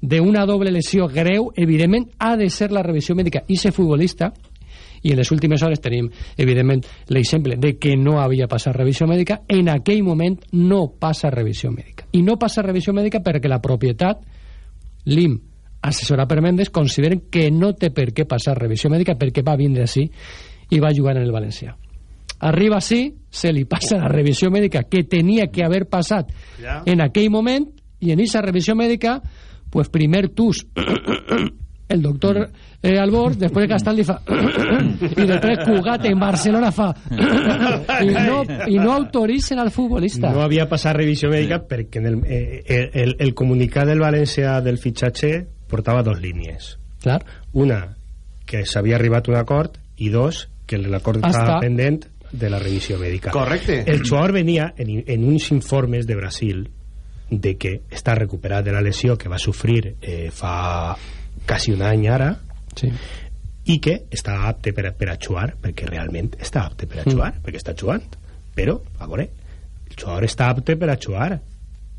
d'una doble lesió greu, evidentment ha de ser la revisió mèdica. I ese futbolista i en les últimes hores tenim, evidentment, l'exemple de que no havia passat revisió mèdica, en aquell moment no passa revisió mèdica. I no passa revisió mèdica perquè la propietat, l'IM, assessora per Mendes, consideren que no té per què passar revisió mèdica perquè va vindre així i va jugar en el València. Arriba així, se li passa la revisió mèdica que tenia que haver passat Ja. en aquell moment i en aquesta revisió mèdica pues primer tus el doctor eh, Albor, després Gastaldi fa i després Cugat en Barcelona fa i no, i no autoritzen al futbolista No havia passat revisió mèdica perquè en el, eh, el, el comunicat del València del fitxatge portava dos línies. Clar. Una, que s'havia arribat un acord i dos, que l'acord Hasta- estava pendent de la revisió mèdica. Correcte. El jugador venia en, en uns informes de Brasil de que està recuperat de la lesió que va sofrir eh, fa quasi un any ara sí. i que està apte per, a- per a jugar perquè realment està apte per a jugar Mm. perquè està jugant però, a veure, el jugador està apte per a jugar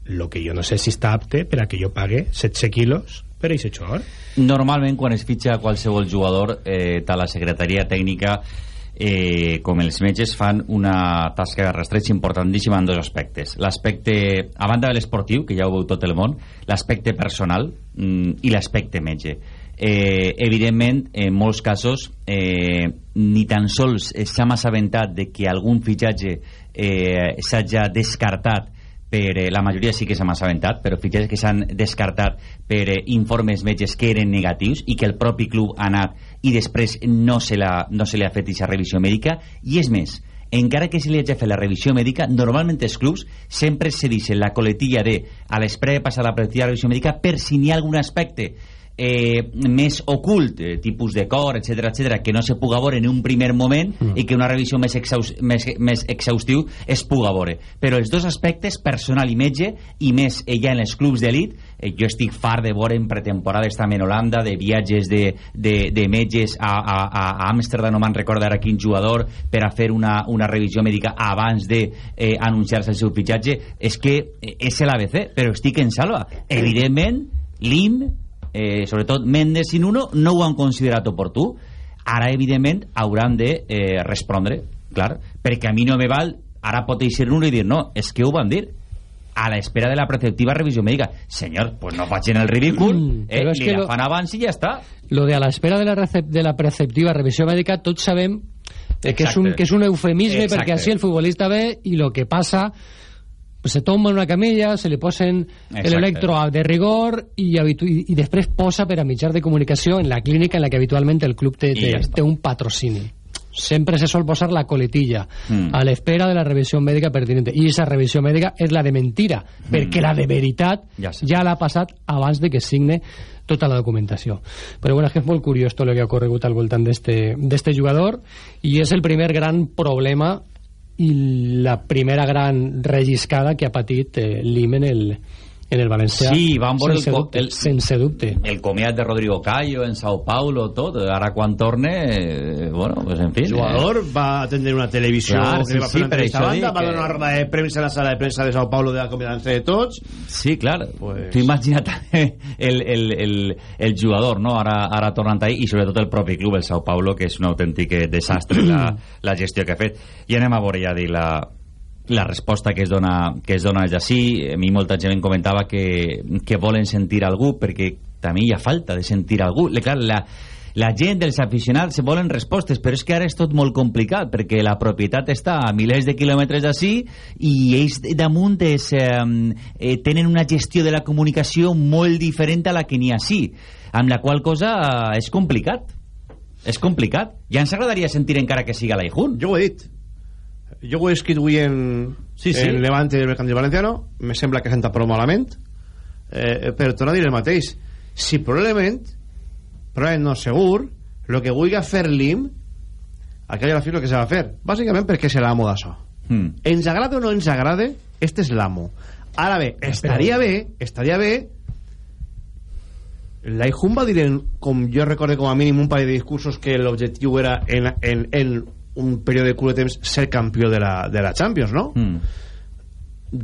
lo que jo no sé si està apte per a que jo pague 16 quilos per a aquest jugador Normalment, quan es fitxa qualsevol jugador, eh, tant la secretaria tècnica eh, com els metges fan una tasca de rastreig importantíssima en dos aspectes. L'aspecte, a banda de l'esportiu, que ja ho veu tot el món, l'aspecte personal mm, i l'aspecte metge. Eh, evidentment, en molts casos, eh, ni tan sols s'ha assabentat de que algun fitxatge eh, s'hagi descartat per, eh, la majoria sí que s'ha assabentat, però fitxatges que s'han descartat per eh, informes metges que eren negatius i que el propi club ha anat i després no se, la, no se li ha fet aquesta revisió mèdica. I és més, encara que se li hagi fet la revisió mèdica, normalment els clubs sempre se deixen la coletilla de a l'espera de passar la preventiva revisió mèdica per si n'hi ha algun aspecte eh, més ocult, eh, tipus de cor, etc etc que no se puga veure en un primer moment mm. i que una revisió més, exhaus, més, més exhaustiu es puga veure. Però els dos aspectes, personal i metge, i més eh, ja en els clubs d'elit, eh, jo estic fart de veure en pretemporades també en Holanda, de viatges de, de, de metges a, a, a Amsterdam, no me'n recordo ara quin jugador, per a fer una, una revisió mèdica abans de eh, anunciar-se el seu fitxatge, és que eh, és l'ABC, però estic en salva. Evidentment, l'IM eh, sobretot Mendes i Nuno no ho han considerat oportú. Ara evidentment hauran de eh, respondre clar, perquè a mi no me val ara pot eixir Nuno i dir no, és que ho van dir. A l'espera de la preceptiva revisió mèdica senyor, pues no facin el ridícul Mm, eh, però és li que la lo- fan abans i ja està. Lo de a l'espera de, la recep de la preceptiva revisió mèdica tots sabem eh, que, és un, que és un eufemisme Exacte. perquè així el futbolista ve i lo que passa pues se toma en una camilla, se li posen l'electro de rigor i, i, després posa per a mitjar de comunicació en la clínica en la que habitualment el club té, té, ja té un patrocini sempre se sol posar la coletilla Mm. a l'espera de la revisió mèdica pertinente i aquesta revisió mèdica és la de mentira perquè la de veritat Ja sé. ja l'ha passat abans de que signe tota la documentació. Però bueno, és que és molt curiós tot el que ha ocorregut al voltant d'este jugador i és el primer gran problema i la primera gran relliscada que ha patit eh, l'IM en el, en el Valencià Sí, van veure el sense, co- dubte, el- sense dubte. el comiat de Rodrigo Cayo en Sao Paulo, tot, ara quan torne eh, bueno, pues en fi El jugador va atendre una televisió Clar, que sí, va sí, fer una per entrevista això a banda, va que- donar una roda de premsa a la sala de premsa de Sao Paulo de la convidança de tots Sí, clar. Pues- Tu imagina't el, el, el, el jugador, no? Ara, ara tornant ahí, i sobretot el propi club, el Sao Paulo, que és un autèntic eh, desastre la, la gestió que ha fet. I anem a veure ja dir la, la resposta que es dona, que es dona ja sí. A mi molta gent comentava que, que volen sentir algú, perquè també hi ha falta de sentir algú. Le, clar, la, la gent dels aficionats volen respostes, però és que ara és tot molt complicat, perquè la propietat està a milers de quilòmetres d'ací i ells damunt és, eh, tenen una gestió de la comunicació molt diferent a la que n'hi ha ací, amb la qual cosa eh, és complicat. És complicat. Ja ens agradaria sentir encara que siga l'Aijun. jo ho he dit jo ho he escrit avui en, Sí, sí. en Levante del Mercantil Valenciano. Me sembla que senta prou malament eh, però torno a dir el mateix. Si probablement probablement no segur el que vulgui fer l'IM aquell la fi el que se va fer. Bàsicament perquè és l'amo d'això Mm. ens agrada o no ens agrada este és l'amo. Ara bé, estaria bé estaria bé l'Aijun va dir, en, com jo recordo com a mínim un parell de discursos que l'objectiu era en, en, en un període curt de temps ser campió de la, de la Champions, no? Mm.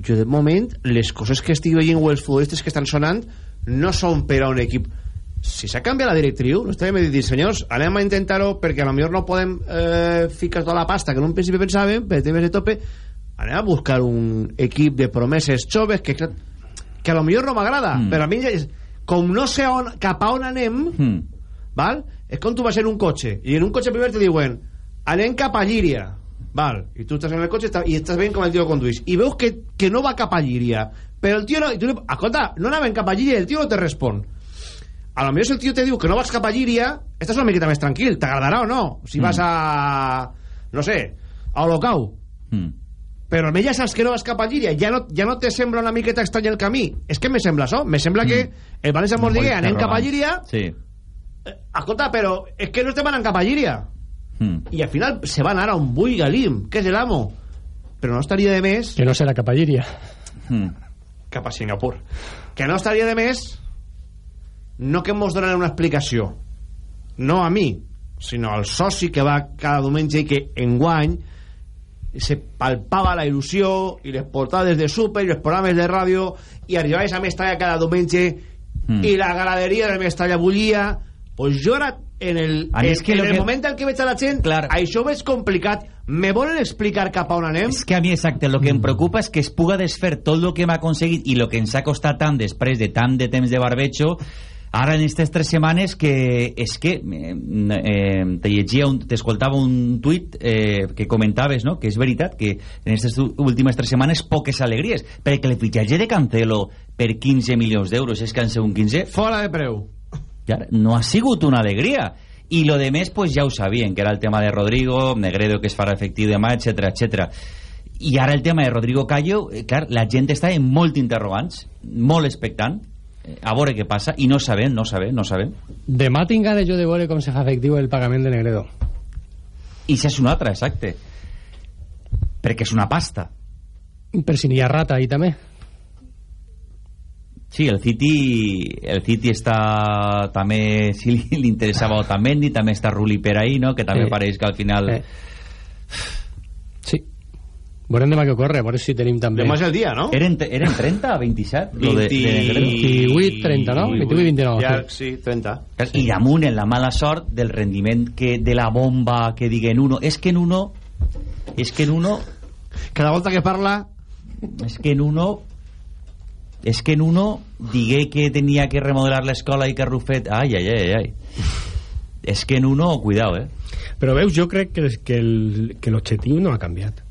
jo de moment les coses que estic veient o els futbolistes que estan sonant no són per a un equip si s'ha canviat la directriu no estem dir, senyors, anem a intentar-ho perquè a lo millor no podem eh, ficar tota la pasta que en un principi pensàvem, per temes de tope anem a buscar un equip de promeses joves que, que a lo millor no m'agrada Mm. però a mi és, com no sé on, cap a on anem Mm. val? és com tu vas en un cotxe i en un cotxe primer te diuen anem cap a Llíria. Val? i tu estàs en el cotxe i estàs veient com el tio conduís i veus que, que no va cap a Llíria. Però el tio no, i tu li, escolta, no anaven cap a Llíria el tio no te respon. A lo millor si el tio te diu que no vas cap a Llíria estàs una miqueta més tranquil, t'agradarà o no? Si vas a no sé a Olocau. Mm. però almenys ja saps que no vas cap a Llíria. Ja no, ja no te sembla una miqueta estrany el camí. És que me sembla això, me sembla que el València mos digui anem cap a Llíria. Sí. escolta, però és que no estem anant cap a Llíria Mm. i al final se va anar a un Bui Galim que és l'amo però no estaria de més Que no serà cap a Llíria. Mm. cap a Singapur que no estaria de més no que mos donen una explicació no a mi sinó al soci que va cada diumenge i que enguany se palpava la il·lusió i les portades de Super i els programes de ràdio i arribaves a Mestalla cada diumenge Mm. i la graderia de Mestalla bullia pues jo ara en el, en, és que en el que- moment en què veig a la gent Clar. això ho veig complicat me volen explicar cap a on anem? És que a mi, exacte, el que em preocupa és que es puga desfer tot el que hem aconseguit i el que ens ha costat tant després de tant de temps de barbecho ara en aquestes tres setmanes que és que eh, eh, te llegia un, t'escoltava un tuit eh, que comentaves no? que és veritat que en aquestes últimes tres setmanes poques alegries perquè el fitxatge de Cancelo per 15 milions d'euros és que han sigut un 15 fora de preu ja, no ha sigut una alegria i lo de més pues ja ho sabien que era el tema de Rodrigo, Negredo que es farà efectiu demà, etc etc. i ara el tema de Rodrigo Callo eh, clar, la gent està en molt interrogants molt expectant eh, a veure què passa i no sabem, no sabem, no sabem Demà tinc ganes jo de veure com se fa efectiu el pagament de Negredo. i això és una altra, exacte perquè és una pasta Per si n'hi ha rata ahí també. Sí, el City el City està també si li, li interessava Otamendi també està Rulli per ahí, no? que també Eh. pareix que al final Eh. Sí. Veurem demà què ocorre, a veure si tenim també... demà és el dia, no? eren, eren 30 o 27? Lo de, 20... de Negredo? 28, 30, no? 28, 29, Ja, sí. sí, 30. I damunt en la mala sort del rendiment que de la bomba que diguen uno és que en uno és que en uno Cada volta que parla és que en uno és que en uno digué que tenia que remodelar l'escola i que Rufet ai, ai, ai, ai és que en uno, cuidao, eh Però veus, jo crec que, que el- que l'objectiu no ha canviat.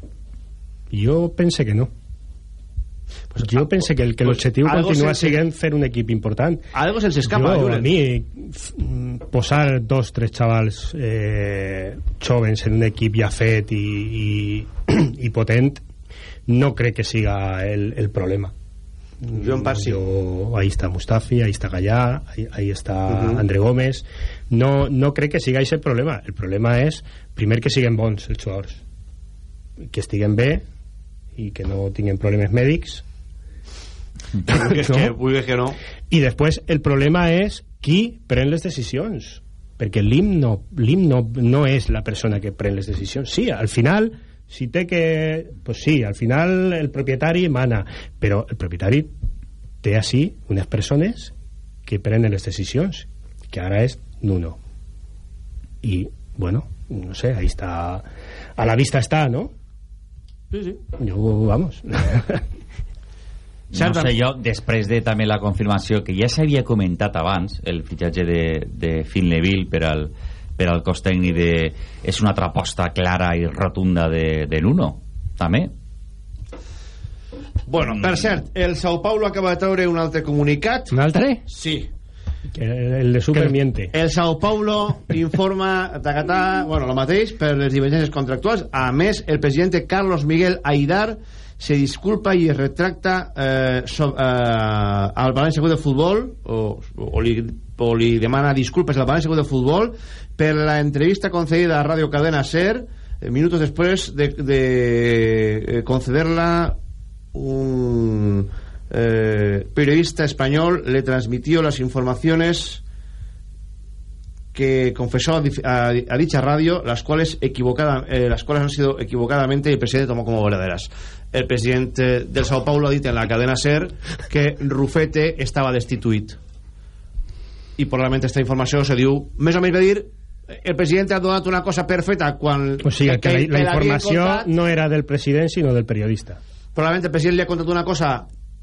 Jo pense que no. Pues jo pense que, el- que pues l'objectiu continua sense- sent fer un equip important. algo se'ls escapa, jo, Julen. a mi mm, posar dos, tres xavals eh, jovens en un equip ja fet i, i, i potent no crec que siga el, el problema Jo en sí. Yo- ahí está Mustafi, ahí está Gallá, ahí, ahí está Ujú. André Gómez. No, no crec que siga ese problema. El problema és, primer, que siguen bons els jugadors. Que estiguen bé i que no tinguin problemes mèdics. vulguis que, vulguis que no I després el problema és qui pren les decisions. Perquè l'IM no, l'IM no, no és la persona que pren les decisions. Sí, al final, si té que... Pues sí, al final el propietari mana, però el propietari té així unes persones que prenen les decisions, que ara és Nuno. I, bueno, no sé, ahí está... A la vista està, ¿no? sí, sí. Jo, vamos... No sé jo, després de també la confirmació que ja s'havia comentat abans, el fitxatge de, de Finleville per al, per al cos tècnic de, és una altra aposta clara i rotunda de, de Nuno, també. Bueno, per cert, el Sao Paulo acaba de treure un altre comunicat. Un altre? Sí. El de Supermiente. El Sao Paulo informa Tacatà, bueno, el mateix per les divergències contractuals. A més, el president Carlos Miguel Aidar se disculpa i es retracta eh, so, eh, al València de Futbol o, o, li, o li demana disculpes al València Club de Futbol per la entrevista concedida a Radio Cadena SER eh, minutos después de, de eh, concederla un eh, periodista español le transmitió las informaciones que confesó a, a- a dicha radio, las cuales, equivocada, eh, las cuales han sido equivocadamente y el presidente tomó como verdaderas. El presidente del Sao Paulo ha dicho en la cadena SER que Rufete estava destituït. I probablement esta informació se diu... Més o menys va dir el president ha donat una cosa perfecta quan... O sigui, que la, ell- la havia informació contat, no era del president, sinó del periodista. probablement el president li ha contat una cosa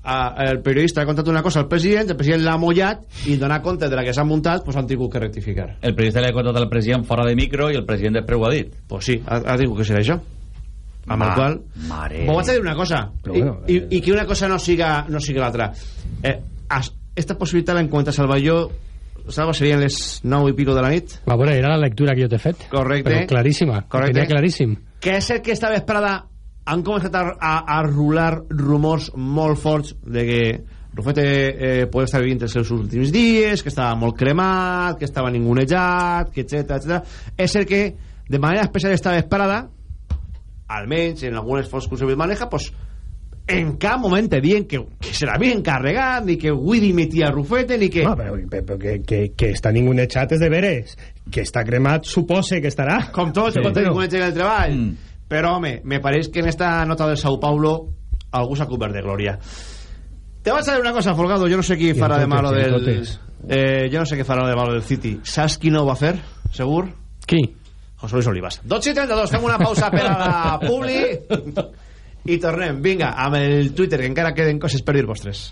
a, el periodista ha contat una cosa al president el president l'ha mullat i donar compte de la que s'ha muntat pues han tingut que rectificar El periodista le ha contat al president fora de micro i el president després ho ha dit. pues sí, ha, ha tingut que ser això amb el qual mare. Vos vaig a dir una cosa Però i, bueno, i, i que una cosa no siga, no siga l'altra eh, as- esta possibilitat en quant a Salva serien les 9 i pico de la nit Va, bueno, era la lectura que jo t'he fet. Correcte. Però claríssima. Correcte. Tenia claríssim. que és el que esta vesprada han començat a, a, a rular rumors molt forts de que Rufete eh, pot estar vivint els seus últims dies, que estava molt cremat, que estava ningunejat, que etc etc. És el que, de manera especial esta vesprada, almenys en algunes fonts que us maneja, pues, en cap moment te diuen que, que se l'havia encarregat, ni que avui dimitia Rufete, ni que... No, però, però, que, que, que està ningú echat és de veres. Que està cremat supose que estarà. Com tots, Sí. com ningunejat en el treball. Mm. Però, home, me pareix que en esta nota del Sao Paulo algú s'ha cobert de glòria. Te vas a dir una cosa, Folgado, jo no sé qui farà de malo del... Eh, jo no sé què farà de malo del City. Saps qui no ho va fer, segur? Qui? José Luis Olivas. 12 i 32, fem una pausa per a la Publi i tornem, vinga, amb el Twitter, que encara queden coses per dir vostres.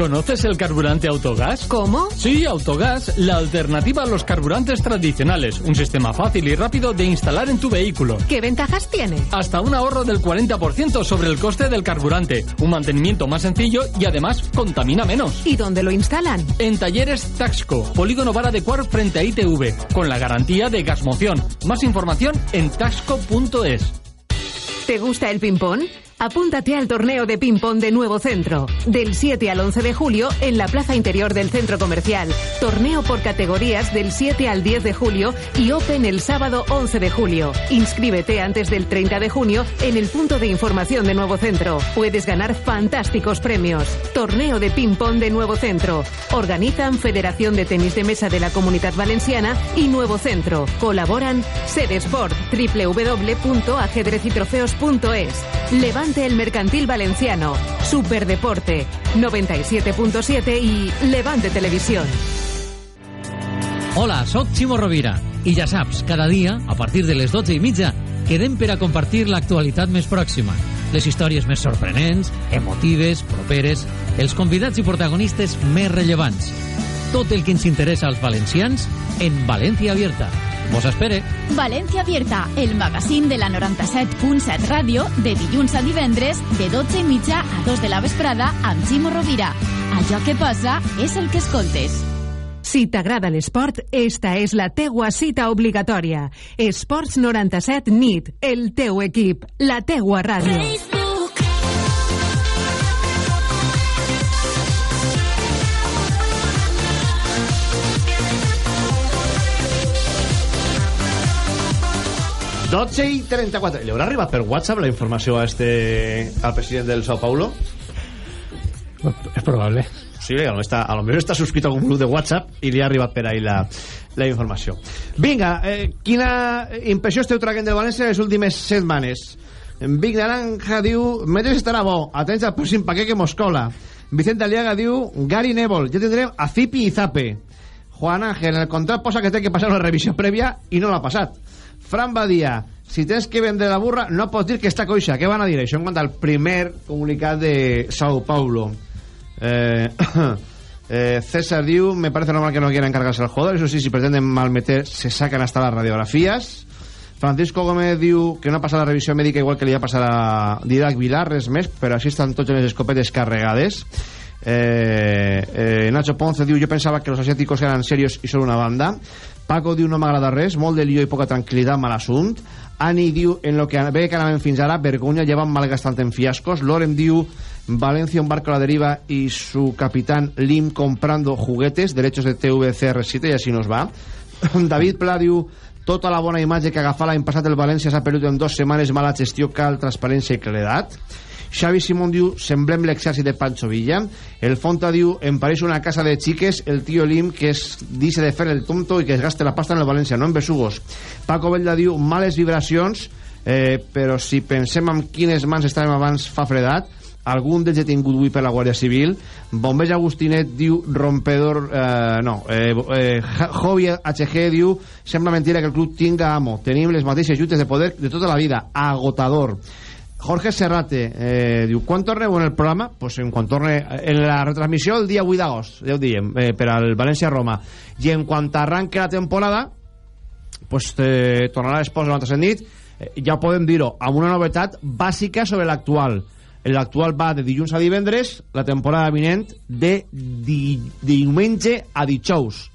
¿Conoces el carburante Autogas? ¿Cómo? Sí, Autogas, la alternativa a los carburantes tradicionales. Un sistema fácil y rápido de instalar en tu vehículo. ¿Qué ventajas tiene? Hasta un ahorro del 40% sobre el coste del carburante, un mantenimiento más sencillo y además contamina menos. ¿Y dónde lo instalan? En talleres Taxco, Polígono Vara de Cuar frente a ITV, con la garantía de gasmoción. Más información en taxco.es. ¿Te gusta el ping-pong? Apúntate al torneo de ping-pong de Nuevo Centro. Del 7 al 11 de julio en la plaza interior del centro comercial. Torneo por categorías del 7 al 10 de julio y Open el sábado 11 de julio. Inscríbete antes del 30 de junio en el punto de información de Nuevo Centro. Puedes ganar fantásticos premios. Torneo de ping-pong de Nuevo Centro. Organizan Federación de Tenis de Mesa de la Comunidad Valenciana y Nuevo Centro. Colaboran Sedesport, www.ajedrecitrofeos.es. Levante el Mercantil Valenciano, Superdeporte, 97.7 y Levante Televisión. Hola, sóc Ximo Rovira. I ja saps, cada dia, a partir de les 12 i mitja, quedem per a compartir l'actualitat més pròxima. Les històries més sorprenents, emotives, properes, els convidats i protagonistes més rellevants. Tot el que ens interessa als valencians en València Abierta. Vos espere. València Abierta, el magazín de la 97.7 Ràdio, de dilluns a divendres, de 12 i mitja a 2 de la vesprada, amb Ximo Rovira. Allò que passa és el que escoltes. Si t'agrada l'esport, esta és la teua cita obligatòria. Esports 97 NIT, el teu equip, la teua ràdio. Dotze i 34. Li haurà arribat per WhatsApp la informació a este, al president del Sao Paulo? És probable. Sí, a lo, està, a lo millor està subscrit a algun grup de WhatsApp i li ha arribat per ahí la, la informació. Vinga, eh, quina impressió esteu traient del València les últimes setmanes? Vic Naranja diu Metres estarà bo, atents al pròxim paquet que mos cola. Vicente Aliaga diu Gary Neville, ja tindrem a Zipi i Zape. Juan Ángel, en el contrat posa que té que passar una revisió prèvia i no l'ha passat. Fran Badia, si tens que vendre la burra no pots dir que està coixa. Què van a dir? Això en quant al primer comunicat de Sao Paulo. Eh, eh, César diu, me parece normal que no quieran encargarse al jugador, eso sí, si pretenden malmeter, se sacan hasta las radiografías. Francisco Gómez diu que no ha passat la revisió mèdica igual que li ha passat a Didac Vilar, res més, però així estan tots les escopetes carregades. Eh, eh, Nacho Ponce diu, jo pensava que los asiáticos eran serios i són una banda. Paco diu, no m'agrada res, molt de lío i poca tranquil·litat, mal assunt. Ani diu, en lo que ve que anaven fins ara, vergonya, llevan malgastant en fiascos. Loren diu, Valencia un barco a la deriva y su capitán Lim comprando juguetes, derechos de TVCR7 y así nos va. David Pla diu, tota la bona imatge que agafar l'any passat el València s'ha perdut en dues setmanes, mala gestió, cal, transparència i claredat. Xavi Simón diu, semblem l'exèrcit de Pancho Villa. El Fonta diu, em pareix una casa de xiques, el tio Lim, que es dice de fer el tonto i que es gaste la pasta en el València, no en besugos. Paco Velda diu, males vibracions, eh, però si pensem en quines mans estàvem abans fa fredat, algun d'ells he tingut avui per la Guàrdia Civil. Bombers Agustinet diu rompedor eh, no, eh, eh, HG diu sembla mentira que el club tinga amo. Tenim les mateixes lluites de poder de tota la vida. Agotador Jorge Serrate eh, diu quan torneu en el programa? Pues en quan torne en la retransmissió el dia 8 d'agost ja ho diem eh, per al València-Roma. I en quan arranque la temporada pues eh, tornarà després de l'altre nit eh, ja podem dir-ho amb una novetat bàsica sobre l'actual. L'actual va de dilluns a divendres la temporada vinent de di, diumenge a dijous.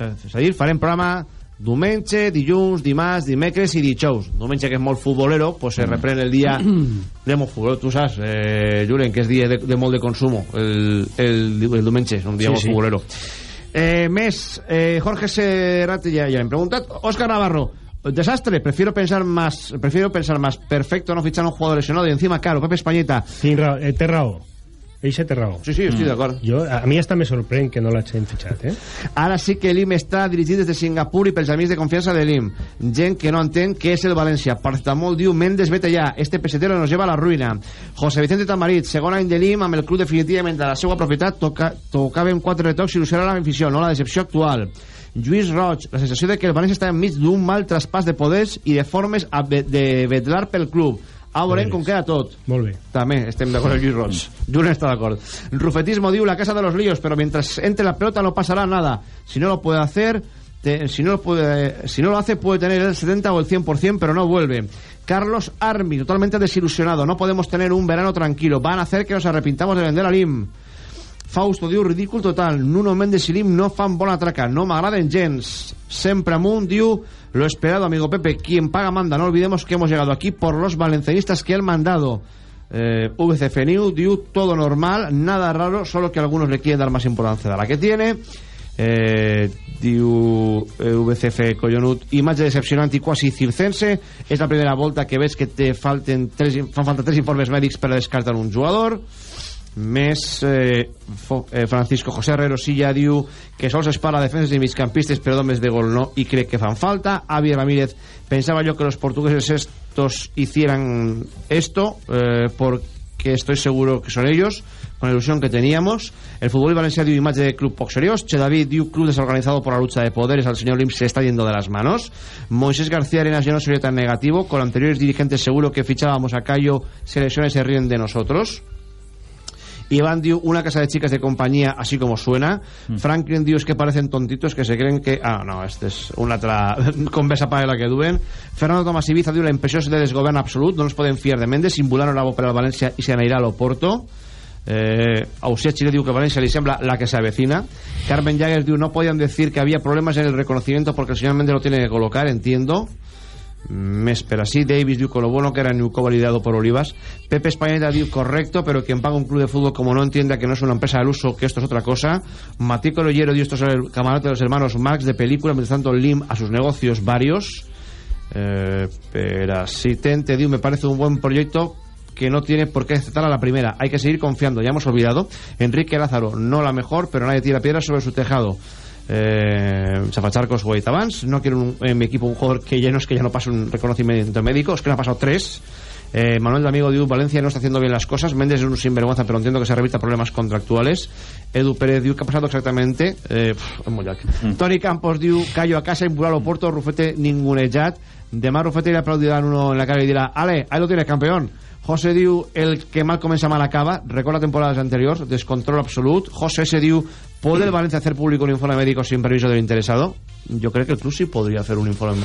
És a dir, farem programa diumenge, dilluns, dimarts, dimecres i dijous diumenge que és molt futbolero pues se reprèn el dia de molt futbolero, tu saps eh, Julen, que és dia de, de molt de consumo el, el, el diumenge, és un dia sí, molt sí. futbolero. Eh, més, eh, Jorge Serrat ja, ja hem preguntat, Òscar Navarro Desastre, prefiero pensar más prefiero pensar más perfecto no fichar a un jugador lesionado y encima caro, Pepe Españeta. Sí, eh, té Eixe té raó. Sí, sí, estic mm. d'acord. Jo, a mi hasta me sorprèn que no l'hagin fitxat, eh? Ara sí que l'IM està dirigit des de Singapur i pels amics de confiança de l'IM. Gent que no entén què és el València. Paracetamol diu, Mendes, vete ja. Este pesetero nos lleva a la ruïna. José Vicente Tamarit, segon any de l'IM, amb el club definitivament de la seva propietat, toca, tocàvem quatre retocs i il·lusionar la afició, no la decepció actual. Lluís Roig, la sensació de que el València està enmig d'un mal traspàs de poders i de formes de vetlar pel club. A veurem com queda tot. Molt bé. També estem d'acord amb Lluís Roig. Julen està d'acord. Rufetismo diu la casa de los líos, pero mientras entre la pelota no pasará nada. Si no lo puede hacer, te, si, no lo puede, si no lo hace puede tener el 70 o el 100%, pero no vuelve. Carlos Armi, totalmente desilusionado. No podemos tener un verano tranquilo. Van a hacer que nos arrepintamos de vender al IM. Fausto diu, ridícul total, Nuno Mendes i Lim no fan bona traca, no m'agraden gens. Sempre amunt diu, lo esperado, amigo Pepe, quien paga manda, no olvidemos que hemos llegado aquí por los valencianistas que han mandado. Eh, VCF New diu, todo normal, nada raro, solo que algunos le quieren dar más importancia de la que tiene. Eh, diu eh, VCF collonut imatge decepcionant i quasi circense és la primera volta que veig que te falten tres, fan falta tres informes mèdics per a descartar un jugador més eh, eh, Francisco José Herrero Silla diu que sols es para defenses i migcampistes però d'homes de gol no i crec que fan falta. Avi Ramírez pensaba yo que los portugueses estos hicieran esto eh, porque estoy seguro que son ellos con la ilusión que teníamos. El fútbol valenciano dio imagen de club seriós. Che David diu club desorganizado por la lucha de poderes. Al señor Lim se está yendo de las manos. Moisés García Arenas ya no sería tan negativo. Con anteriores dirigentes seguro que fichábamos a Cayo. Se lesiones se ríen de nosotros Iván diu una casa de chicas de compañía así como suena. Mm. Franklin diu es que parecen tontitos que se creen que... Ah, no, este és una altra conversa para la que duen. Fernando Tomás Ibiza diu la impressió és de desgovern absolut, no ens podem fiar de Mendes, simular la per al València i se n'anirà a l'Oporto. Eh, Ausia Chile diu que Valencia le sembla la que se avecina Carmen Jagger diu no podían decir que había problemas en el reconocimiento porque el señor Méndez lo tiene que colocar, entiendo més per así Davis diu con lo bueno que era Newco validado por Olivas. Pepe Españeta diu correcto pero quien paga un club de fútbol como no entienda que no es una empresa del uso que esto es otra cosa. Matico Loyero diu esto es el camarote de los hermanos Max de película mientras tanto Lim a sus negocios varios. Eh, pero así Tente diu me parece un buen proyecto que no tiene por qué aceptar a la primera. Hay que seguir confiando. Ya hemos olvidado. Enrique Lázaro no la mejor pero nadie tira piedras sobre su tejado eh, Chafacharcos o no quiero un, en mi equipo un jugador que ya no es que ya no pase un reconocimiento médico es que le ha pasado tres. Eh, Manuel D'Amigo diu Valencia no está haciendo bien las cosas. Méndez es un sinvergüenza pero entiendo que se revista problemas contractuales. Edu Pérez diu que ha pasado exactamente eh, pff, mm. Toni Campos diu Callo a casa Impural Oporto Rufete ningunejat. Demà Rufete le aplaudirá uno en la cara y dirá Ale, ahí lo tienes campeón José diu el que mal comença mal acaba. Recorda temporades anteriors descontrol absolut José se diu ¿Puede el Valencia hacer público un informe médico sin permiso del interesado? Yo creo que el club sí podría hacer un informe,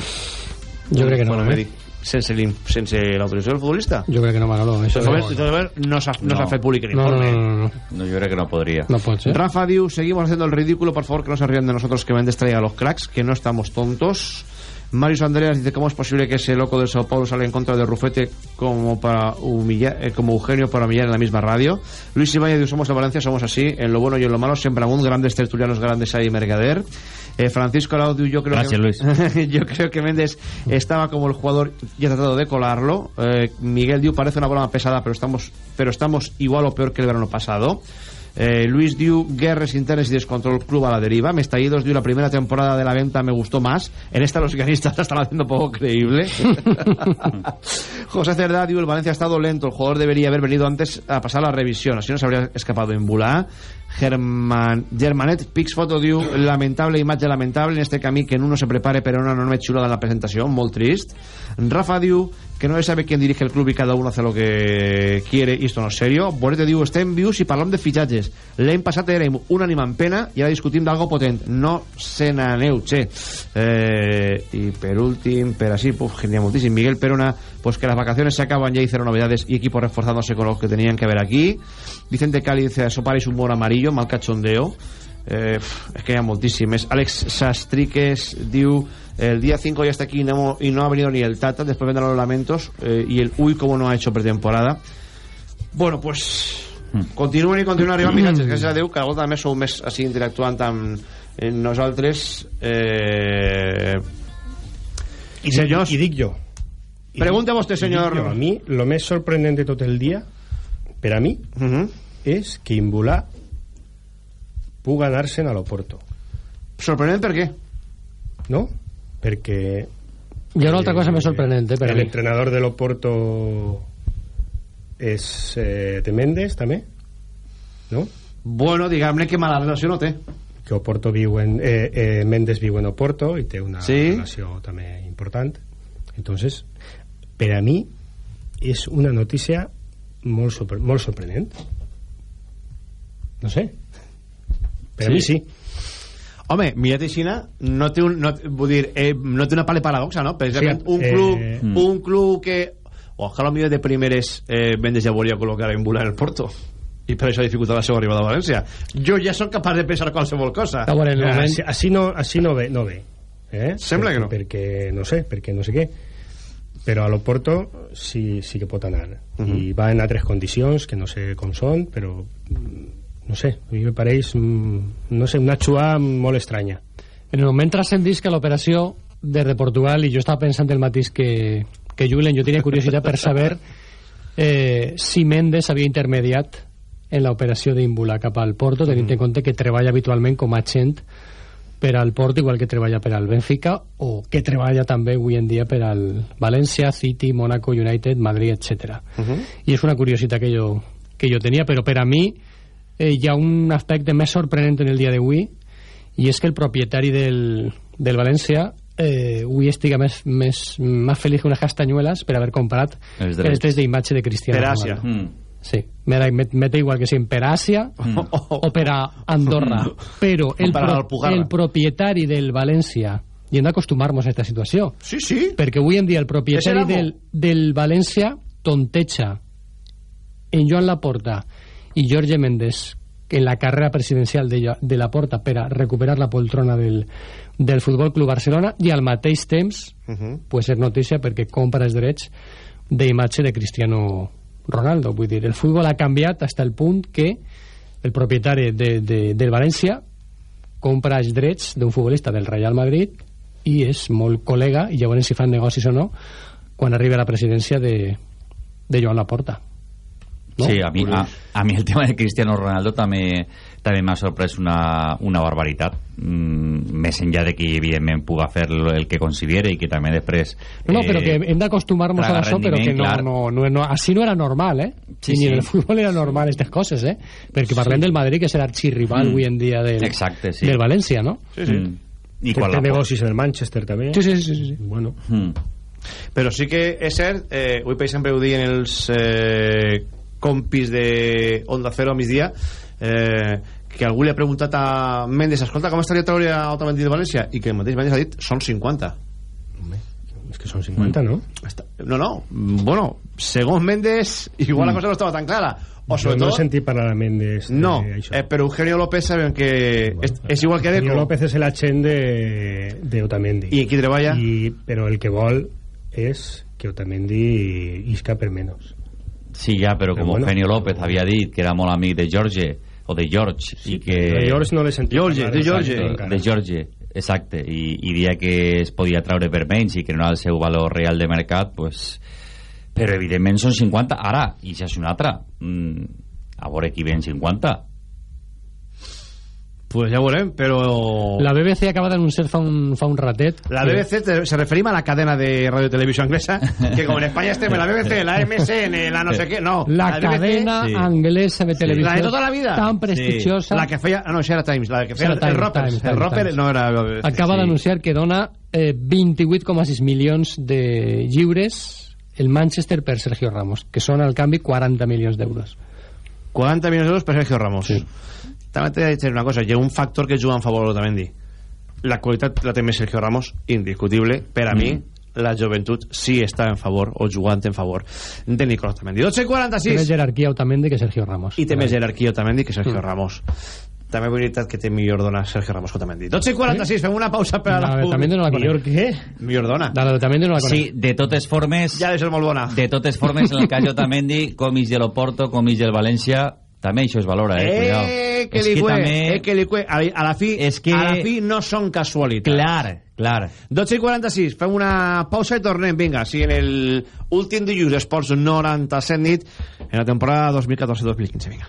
Yo creo que no, médico. sense, sense l'autorització del futbolista? Jo crec que no, Manolo. Això no, no, no s'ha no. no. fet públic l'informe. No, no, no, no. no, jo crec que no podria. No pot ser. Rafa diu, seguimos haciendo el ridículo, por favor, que no se rían de nosotros que Mendes trae a los cracks, que no estamos tontos. Marius Andreas dice, ¿cómo es posible que ese loco del Sao Paulo salga en contra de Rufete como para humillar, eh, como Eugenio para humillar en la misma radio? Luis Ibáñez dice, somos de Valencia, somos así, en lo bueno y en lo malo, siempre aún grandes tertulianos, grandes ahí Mercader. Eh, Francisco Laudio, yo creo Gracias, que... Luis. yo creo que Méndez estaba como el jugador y ha tratado de colarlo. Eh, Miguel Diu parece una broma pesada, pero estamos, pero estamos igual o peor que el verano pasado. Eh, Luis Diu, guerras internas y descontrol club a la deriva. Mestallidos Diu, la primera temporada de la venta me gustó más. En esta los guionistas la están haciendo poco creíble. José Cerdá Diu, el Valencia ha estado lento. El jugador debería haber venido antes a pasar la revisión. Así no se habría escapado en Bulá. German, Germanet, Pix Foto Diu, lamentable imatge lamentable en este camí que en uno se prepare pero una enorme chulada en la presentación, molt trist. Rafa Diu, que no sabe quién dirige el club y cada uno hace lo que quiere y esto no es serio. Borete diu, estem vius i parlam de fitxatges. L'any passat érem un ànima en pena i ara discutim d'algo potent. No se n'aneu, che. Eh, y per últim, per así, puf, genial moltíssim. Miguel Perona, pues que las vacaciones se acaban ya y cero novedades y equipos reforzándose con los que tenían que ver aquí. Vicente Cáliz, Sopar y su humor amarillo, mal cachondeo. Eh, es que hi ha moltíssimes Àlex Sastriques diu el día 5 ya está aquí y no, y no ha venido ni el Tata después vendrán los lamentos eh, y el uy como no ha hecho pretemporada bueno pues continuen i continuen arribant missatges gràcies a Déu que algú també sou més així interactuant amb eh, nosaltres eh... I, senyors. i dic jo. Dic- vostè, senyor. jo, a mi lo més sorprendent de tot el dia per a mi uh -huh. és que Imbulà puga anar-se'n a l'Oporto sorprenent per què? no? perquè Hi ha una altra cosa més sorprenent, eh, per a mi. l'entrenador de l'Oporto és eh, de Mendes també no? bueno diguem-ne que mala relació no té que Oporto viu en, eh, eh, Mendes viu en Oporto i té una Sí. relació també important entonces per a mi és una notícia molt, sorpre molt sorprenent no sé per a Sí? mi sí Home, Mirat i Xina no té, un, no, vull dir, eh, no té una pale paradoxa, no? Precisament Sí, un eh, club, mm. un club que ojalá millor de primeres eh, Mendes ja volia col·locar en Bula en el Porto i per això ha dificultat la seva arribada a València jo ja sóc capaç de pensar qualsevol cosa Ah, bueno, en el Ah, així, així no, així no ve, no ve. Eh? Sembla que no. Perquè, no sé, perquè no sé què. Però a l'Oporto sí, sí que pot anar. Mhm. I va en altres condicions, que no sé com són, però no sé, a mi me pareix mm, no sé, una xua molt estranya. En el moment transcendís que l'operació des de Portugal, i jo estava pensant el mateix que, que Julen, jo tenia curiositat per saber eh, si Mendes havia intermediat en l'operació d'Imbula cap al Porto, tenint en compte que treballa habitualment com a agent per al Porto, igual que treballa per al Benfica, o que treballa també avui en dia per al València, City, Mónaco, United, Madrid, etc. i és una curiositat que jo, que jo tenia, però per a mi eh, hi ha un aspecte més sorprenent en el dia d'avui i és que el propietari del, del València eh, avui estiga més, més, més feliç que unes castanyueles per haver comprat Els els drets. drets d'imatge de Cristiano Per Àsia. Mm. Sí, me da, me, me da igual que sigui per Àsia Mm. o per a Andorra però el, l'Alpujarra. el propietari del València i hem d'acostumar-nos a aquesta situació sí, sí perquè avui en dia el propietari del, del València tonteja en Joan Laporta i Jorge Méndez en la carrera presidencial de, de Laporta per a recuperar la poltrona del, del Futbol Club Barcelona i al mateix temps Uh -huh. pues és notícia perquè compra els drets d'imatge de Cristiano Ronaldo vull dir, el futbol ha canviat fins el punt que el propietari de, de, del València compra els drets d'un futbolista del Real Madrid i és molt col·lega i ja veurem si fan negocis o no quan arriba a la presidència de, de Joan Laporta no? Sí, a mi, a, a mi el tema de Cristiano Ronaldo també també m'ha sorprès una, una barbaritat mm, més enllà de que evidentment puga fer el, el que considere i que també després No, però que hem d'acostumar-nos a això, però que no, clar. no, no, no, així no era normal, eh? Sí, Ni sí. en el futbol era normal aquestes coses, eh? Perquè parlem del Madrid, que és l'arxirrival Mm. avui en dia del, Exacte, sí. del València, no? Sí, sí. Mm. I Té, quan té negocis en el Manchester també. Sí, sí, sí, sí, sí. Bueno, Mm. però sí que és cert eh, avui per exemple ho diuen els eh, compis de Onda Cero a migdia eh, que algú li ha preguntat a Mendes escolta com estaria treure a Otamendi de València i que el mateix Mendes ha dit són 50 és que són 50, no? Està- no, no, bueno segons Mendes igual la cosa no estava tan clara o sobretot no he sentit parlar a Mendes no, d'això. eh, però Eugenio López saben que és, és igual que Eugenio Deco López és l'agent de, de Otamendi. i qui treballa I, però el que vol és que Otamendi isca per menys. Sí, ja, però Però com bueno. Eugenio López havia dit que era molt amic de George o de George i que... De George no l'he sentit George, de George. Exacte, de George exacte, i, i dia que es podia traure per menys i que no era el seu valor real de mercat, pues, però evidentment són 50. Ara, i això és una altra, mm, a veure qui ven 50. Pues ja veurem, però... La BBC acaba d'anunciar fa, un, fa un ratet... La que- BBC te- se referim a la cadena de radio televisión inglesa, que como en España estem la BBC, la MSN, la no sé qué, no. La, BBC, cadena anglesa de televisió La de tota la vida. tan prestigiosa La que feia... No, això era Times, la que feia el, Times, el Roper. Times, el Roper Times. no era... la BBC. acaba Sí. d'anunciar que dona eh, 28,6 milions de lliures el Manchester per Sergio Ramos que són al canvi 40 milions d'euros 40 milions d'euros per Sergio Ramos. Sí. També t'he de dir una cosa, hi ha un factor que juga en favor d'Otamendi. La qualitat la té més Sergio Ramos, indiscutible. Per a mm. mi, la joventut sí està en favor, o jugant en favor, de Nicolás Otamendi. 12.46. té més jerarquia Otamendi que Sergio Ramos i té més jerarquia Otamendi que Sergio Mm. Ramos també és veritat que té millor dona Sergio Ramos que Otamendi 12.46, fem una pausa per a la Otamendi no la conec. millor què? millor dona la de Otamendi no la conec Sí, de totes formes... Ja és molt bona. De totes formes, en el cas d'Otamendi, comis de l'Oporto, comis del València, també això es valora, eh? Cuidao. eh, que És li que cue, també- eh, que li cue. A, a la fi, És que- a la fi no són casualitats Clar, clar 12 i 46, fem una pausa i tornem, vinga, sí, en el últim dilluns Esports 97 nit en la temporada 2014-2015, vinga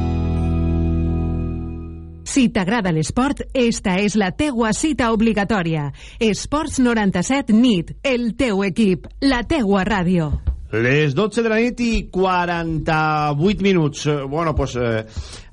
Si t'agrada l'esport, esta és la teua cita obligatòria. Esports 97 NIT, el teu equip, la teua ràdio. Les 12 de la nit i 48 minuts. Eh, Bueno, pues, eh,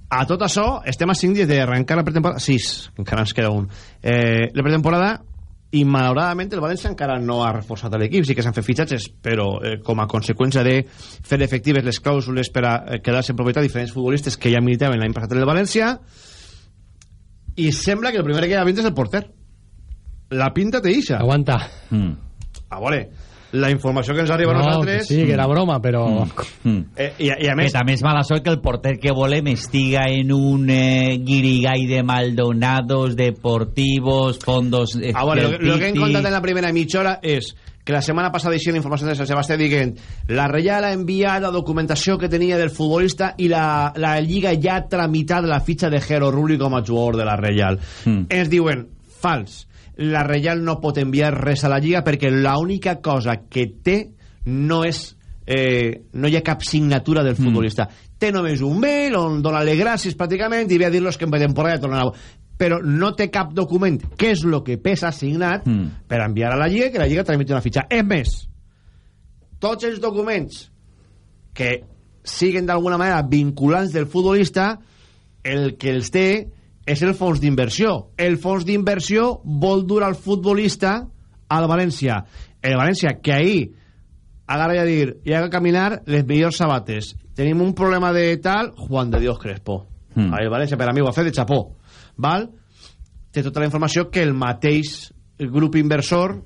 a tot això, estem a 5 dies d'arrencar la pretemporada. 6, encara ens queda un. Eh, la pretemporada, i malauradament el València encara no ha reforçat l'equip, sí que s'han fet fitxatges, però eh, com a conseqüència de fer efectives les clàusules per a eh, quedar-se en propietat diferents futbolistes que ja militaven l'any passat en el València, i sembla que el primer que ha vist és el porter. La pinta te ixa. Aguanta. Mm. A veure, la informació que ens arriba a No, nosaltres... que sí, que era broma, però... Mm. Eh, i, I a més... Que també és mala sort que el porter que volem estiga en un eh, guirigall de Maldonados, deportivos, fondos... Eh, Ah, bueno, lo, que- lo que hem contat en la primera mitja hora és que la setmana passada hi la informació de Sant Sebastià dient la Reial ha enviat la documentació que tenia del futbolista i la, la Lliga ja ha tramitat la fitxa de Jero Rulli com a jugador de la Reial. Mm. Ens diuen, fals, la Reial no pot enviar res a la Lliga perquè l'única cosa que té no és eh, no hi ha cap signatura del futbolista. Té només un mail on dona-li gràcies pràcticament i ve a dir-los que en temporada tornarà però no té cap document què és el que pesa signat Mm. per enviar a la Lliga que la Lliga tramiti una fitxa. És més, tots els documents que siguen d'alguna manera vinculants del futbolista, el que els té és el fons d'inversió. El fons d'inversió vol dur al futbolista al València. El València, que ahir agarra i a dir, hi ha que caminar les millors sabates. Tenim un problema de tal, Juan de Dios Crespo. Mm. El València, per a mi, ho ha fet de xapó. Val? Té tota la informació que el mateix grup inversor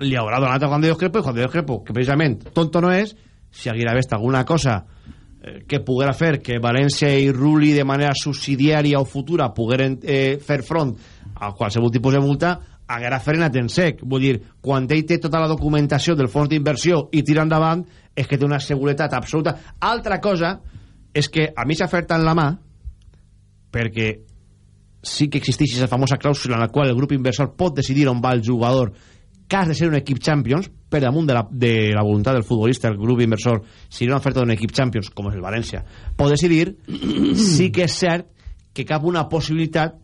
li haurà donat a Juan de Dios Crespo i Juan de Dios Crespo, que precisament tonto no és, si haguera vist alguna cosa eh, que poguera fer que València i Rulli de manera subsidiària o futura pogueren eh, fer front a qualsevol tipus de multa haguera frenat en sec. Vull dir, quan ell té tota la documentació del fons d'inversió i tira endavant, és que té una seguretat absoluta. Altra cosa és que a mi s'ha fet en la mà perquè sí que existeix aquesta famosa clàusula en la qual el grup inversor pot decidir on va el jugador cas de ser un equip Champions, per damunt de la, de la voluntat del futbolista, el grup inversor, si no una oferta d'un equip Champions, com és el València, pot decidir, sí que és cert que cap una possibilitat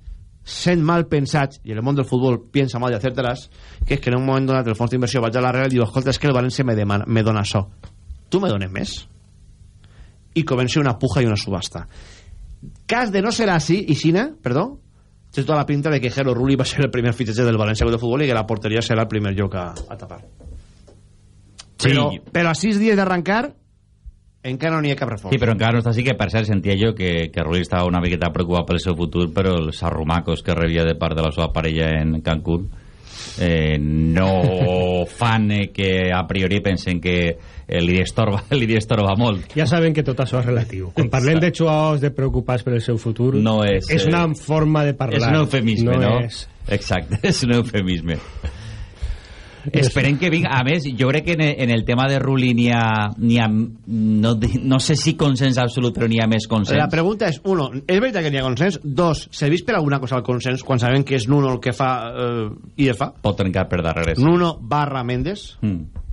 sent mal pensats, i el món del futbol piensa mal i acertaràs, que és que en un moment donat el fons d'inversió vaig a la Real i diu, escolta, és que el València me, demana, me dona això. Tu me dones més? I comença una puja i una subhasta. Cas de no ser així, i Xina, perdó, té tota la pinta de que Jero Rulli va ser el primer fitxatge del València de Futbol i que la porteria serà el primer lloc a, a tapar. Sí. Però, però a sis dies d'arrencar encara no n'hi ha cap reforç. Sí, però encara no està així, que per cert sentia jo que, que Rulli estava una miqueta preocupat pel seu futur, però els arrumacos que rebia de part de la seva parella en Cancún eh, no fan eh, que a priori pensen que eh, li, estorba, li estorba molt. Ja saben que tot això és relatiu. Quan parlem de jugadors de preocupats per el seu futur, no és, és una eh, forma de parlar. És un eufemisme, no? no? És... Exacte, és un eufemisme. Esperem que vinga. A més, jo crec que en, en el tema de Rulli n'hi ha, ha no, no sé si consens absolut, però n'hi ha més consens. La pregunta és, uno, és veritat que n'hi ha consens? Dos, serveix per alguna cosa el consens quan sabem que és Nuno el que fa eh, i el fa? Pot trencar per darrere. Nuno barra Mendes? Mm.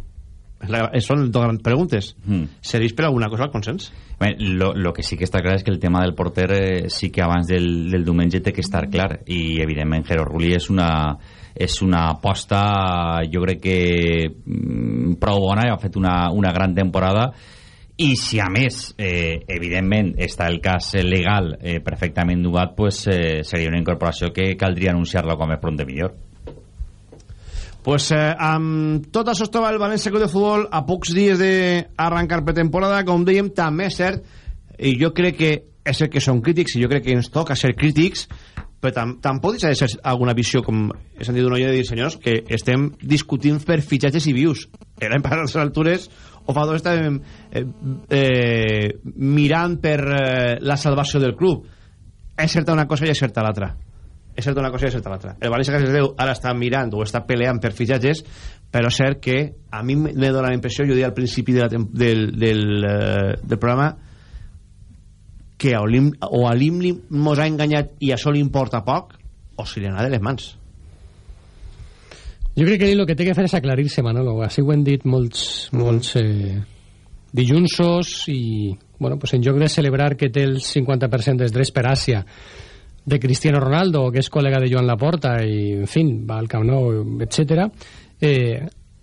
La, són dues grans preguntes. Mm. Serveix per alguna cosa el consens? Bé, lo, lo que sí que està clar és que el tema del porter eh, sí que abans del, del diumenge té que estar clar i evidentment Jero Rulli és una és una aposta jo crec que mm, prou bona ha fet una, una gran temporada. I si a més eh, evidentment està el cas legal eh, perfectament dugat pues, eh, seria una incorporació que caldria anunciar-la com més pront de millor. Pues eh, amb tot això es troba el València Club de Futbol a pocs dies d'arrencar per temporada com dèiem també és cert i jo crec que és cert que són crítics i jo crec que ens toca ser crítics però tam tampoc deixa de ser alguna visió com he sentit un oia de dir senyors que estem discutint per fitxatges i vius. Eren per a les altures o fa dos estàvem eh, eh, mirant per eh, la salvació del club. És certa una cosa i és certa l'altra. És certa una cosa i és certa l'altra. El València a Déu ara està mirant o està peleant per fitxatges però és cert que a mi me dóna la impressió jo deia al principi de la del, del, eh, del programa que o, a l'Imli mos ha enganyat i això li importa poc o si li anà de les mans jo crec que el que té que fer és aclarir-se Manolo, així ho hem dit molts, molts eh, dilluns i bueno, pues en lloc de celebrar que té el 50% dels drets per Àsia de Cristiano Ronaldo, que és col·lega de Joan Laporta i, en fin, va al Camp Nou, etc. Eh,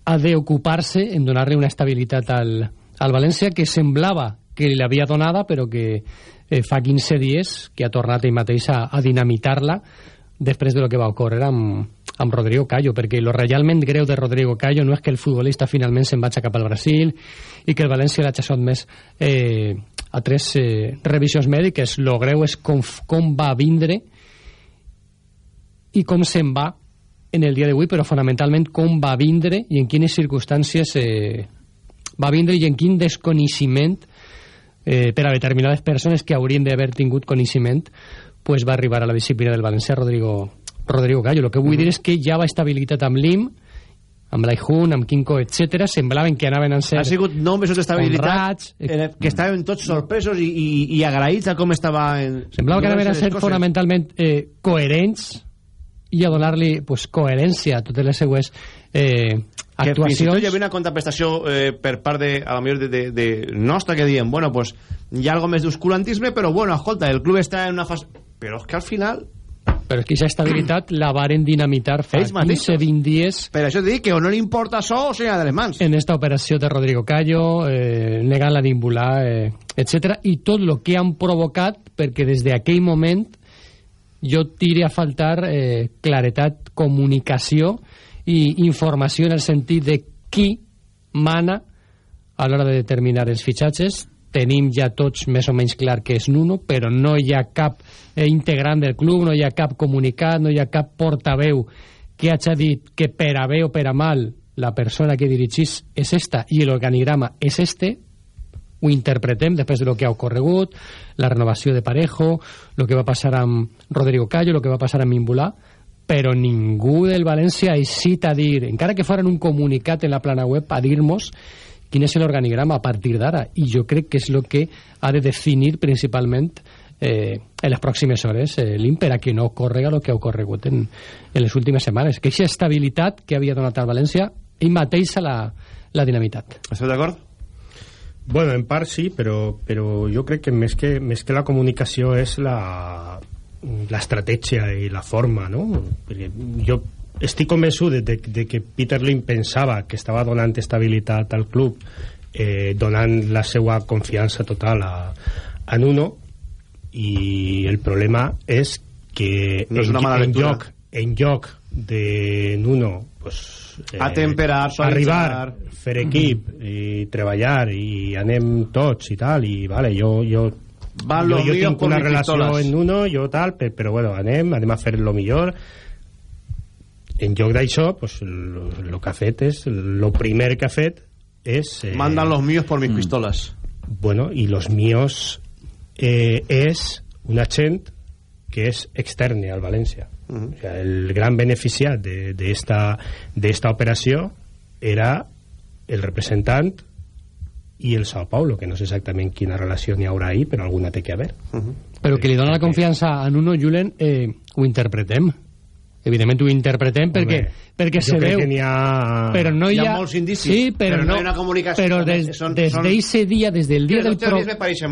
ha d'ocupar-se en donar-li una estabilitat al, al València que semblava que li havia donada, però que eh, fa 15 dies que ha tornat ell mateix a, a dinamitar-la després de lo que va ocórrer amb, amb Rodrigo Callo, perquè lo realment greu de Rodrigo Callo no és que el futbolista finalment se'n vagi cap al Brasil i que el València l'ha xassat més eh, a tres eh, revisions mèdiques. Lo greu és com, com va vindre i com se'n va en el dia d'avui, però fonamentalment com va vindre i en quines circumstàncies eh, va vindre i en quin desconeixement eh, per a determinades persones que haurien d'haver tingut coneixement pues va arribar a la disciplina del València Rodrigo, Rodrigo Gallo. El que vull -huh. dir és que ja va estabilitat amb l'IM, amb l'Aihun, amb Quinco, etc. semblaven que anaven a ser... Ha sigut nou mesos d'estabilitat honrats, eh, que estaven tots sorpresos i, i, i agraïts a com estava... En... Semblava que anaven a ser fonamentalment eh, coherents i a donar-li pues, coherència a totes les seues eh, que actuacions. fins i tot hi havia una contraprestació eh, per part de, a la millor de, de, de nostra que diem, bueno, pues hi ha algo més d'oscurantisme, però bueno, escolta, el club està en una fase... Però és que al final però és que aquesta estabilitat la varen dinamitar fa 15-20 dies. Per això dic que o no li importa això o les mans. En esta operació de Rodrigo Callo eh, negant la d'Imbulà eh, etc i tot el que han provocat perquè des d'aquell moment jo tiri a faltar eh, claretat, comunicació i informació en el sentit de qui mana a l'hora de determinar els fitxatges. Tenim ja tots més o menys clar que és Nuno, però no hi ha cap eh, integrant del club, no hi ha cap comunicat, no hi ha cap portaveu que hagi dit que per a bé o per a mal la persona que dirigís és esta i l'organigrama és este, ho interpretem després de lo que ha ocorregut, la renovació de Parejo, el que va passar amb Rodrigo Callo, el que va passar amb Imbulà, però ningú del València ha eixit a dir, encara que faran un comunicat en la plana web, a dir-nos quin és l'organigrama a partir d'ara i jo crec que és el que ha de definir principalment eh, en les pròximes hores eh, l'Imper a que no correga el que ha ocorregut en, en les últimes setmanes que aquesta estabilitat que havia donat al València ell mateix la, la dinamitat Esteu d'acord? Bueno, en part sí, però, però jo crec que més que, més que la comunicació és la l'estratègia i la forma, no? Perquè jo estic convençut de, de, de que Peter Lim pensava que estava donant estabilitat al club eh, donant la seva confiança total a, a Nuno i el problema és que No és en, una mala en, lloc, en lloc de Nuno pues, Atemperar, suavitzar. arribar, fer equip i treballar i anem tots i tal i vale, jo, jo Van jo, los jo míos tinc una relació pistolas. en uno, jo tal, però, però bueno, anem, anem a fer lo millor en lloc d'això pues, el que ha fet és el primer que ha fet és eh, Mandan los míos por mis pistolas. bueno, i los míos eh, és una gent que és externe al València o sea, el gran beneficiat de- d'esta d'esta operació era el representant i el Sao Paulo, que no sé exactament quina relació n'hi haurà ahí, però alguna té que haver. però que li dona la confiança a Nuno Julen eh, ho interpretem evidentment ho interpretem perquè, perquè jo se veu que ha... però no hi ha, Hi ha molts indicis, sí, però, però no no, hi ha una comunicació. però des, Són- des són- d'eixe dia des del dia del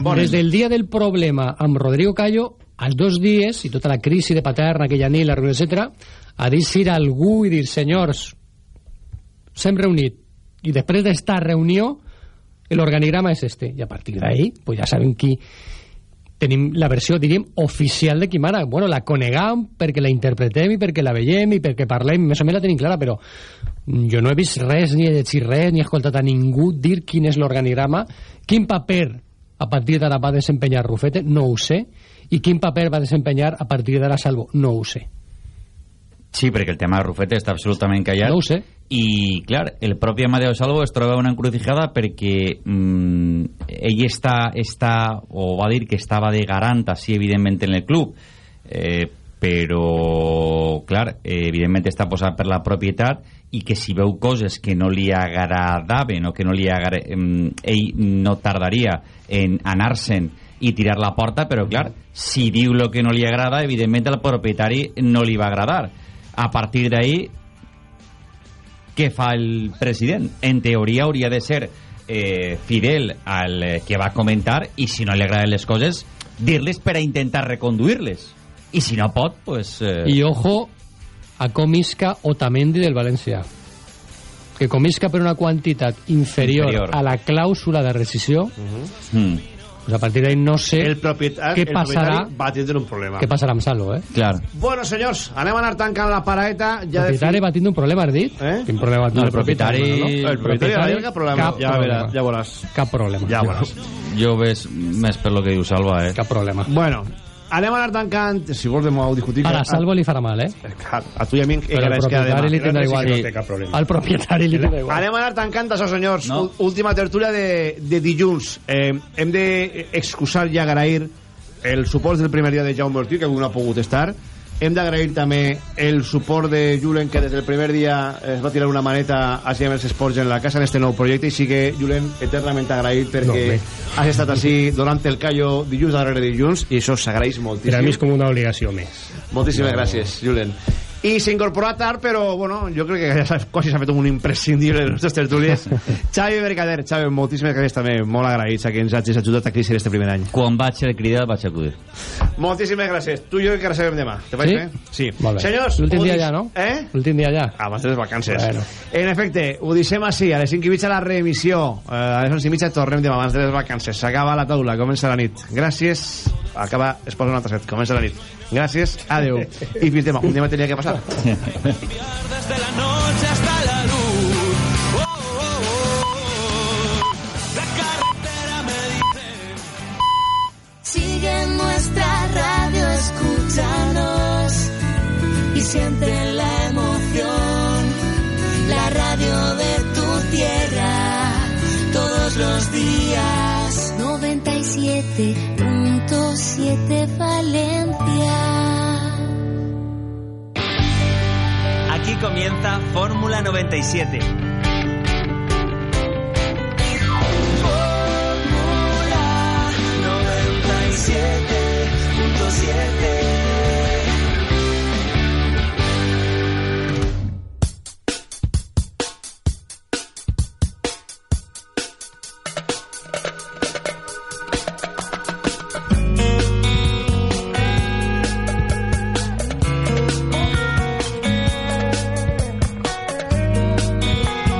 bones. des del dia del problema amb Rodrigo Callo als dos dies i tota la crisi de Paterna aquella nit, la reunió, etc a dir algú i dir senyors s'hem reunit i després d'esta reunió l'organigrama és este i a partir d'ahí pues ja sabem qui tenim la versió, diríem, oficial de Quimara. Bueno, la conegam perquè la interpretem i perquè la veiem i perquè parlem, més o menys la tenim clara, però jo no he vist res, ni he llegit res, ni he escoltat a ningú dir quin és l'organigrama, quin paper a partir d'ara va desempenyar Rufete, no ho sé, i quin paper va desempenyar a partir d'ara Salvo, no ho sé. Sí, perquè el tema de Rufete està absolutament callat. No ho sé. I, clar, el propi Amadeo Salvo es troba una encrucijada perquè mm, ell està, està, o va dir que estava de garant, així, evidentment, en el club, eh, però, clar, eh, evidentment està posat per la propietat i que si veu coses que no li agradaven o que no li agra... em, ell no tardaria en anar-se'n i tirar la porta, però clar, si diu el que no li agrada, evidentment al propietari no li va agradar. A partir d'ahí, què fa el president? En teoria hauria de ser eh, fidel al eh, que va comentar i si no li agraden les coses, dir-les per a intentar reconduir-les. I si no pot, pues... Eh... I ojo a Comisca Otamendi del València que comisca per una quantitat inferior, Inferior. a la clàusula de rescisió mm. Pues a partir d'ahí no sé El propietari, què el passarà propietari va tindre un problema. què passarà amb Salvo eh? Clar. Bueno, senyors, anem a anar tancant la paraeta. el Ja propietari va tindre un problema has dit? Eh? quin problema va No, tindre el propietari- no? El propietari va dir cap problema. cap ja, problema. ja veuràs. cap problema Ja veuràs. Jo ves més per lo que diu Salva, eh? cap problema Bueno, anem a anar tancant... Si vols, demà ho discutim. ara Salvo li farà mal eh? A, a tu i a mi però encara al ens queda propietari li demà. tindrà igual no al propietari li tindrà igual Anem a anar tancant això, senyors. No. Última tertúlia de, de dilluns. Eh, hem d'excusar i agrair el suport del primer dia de Jaume Ortiz, que avui no ha pogut estar. Hem d'agrair també el suport de Julen, que des del primer dia es va tirar una maneta a Siemens Sports en la casa en este nou projecte, i sigue, Julen, eternament agraït perquè No, has estat així donant el callo dilluns darrere dilluns, i això s'agraeix Per moltíssim. a mi és com una obligació més. Moltíssimes No. gràcies, Julen. I s'incorpora tard, però bueno, jo crec que ja quasi s'ha fet un imprescindible de les nostres tertúlies. Xavi Mercader, Xavi, moltíssimes gràcies també, molt agraïts a que ens hagis ajudat a créixer este primer any. Quan vaig ser cridat vaig acudir. Moltíssimes gràcies. Tu i jo que sabem demà. Te faig Sí? bé? Sí. Molt bé. Senyors, l'últim dia ja, no? Eh? l'últim dia ja Abans de les vacances. Bueno. En efecte, ho deixem així. A les 5 i mitja la reemissió. Eh, a les 11 i mitja tornem demà abans de les vacances. S'acaba la taula, comença la nit. Gràcies. Acaba, es posa un altre set. Comença la nit. Gràcies, adeu. I fins demà. Un demà tenia que passar. Desde la noche hasta la luz. Oh, oh, oh, oh. La carretera me dice. Sigue en nuestra radio, escúchanos y siente la emoción. La radio de tu tierra, todos los días. 97.7 comienza Fórmula 97. Fórmula 97. siete.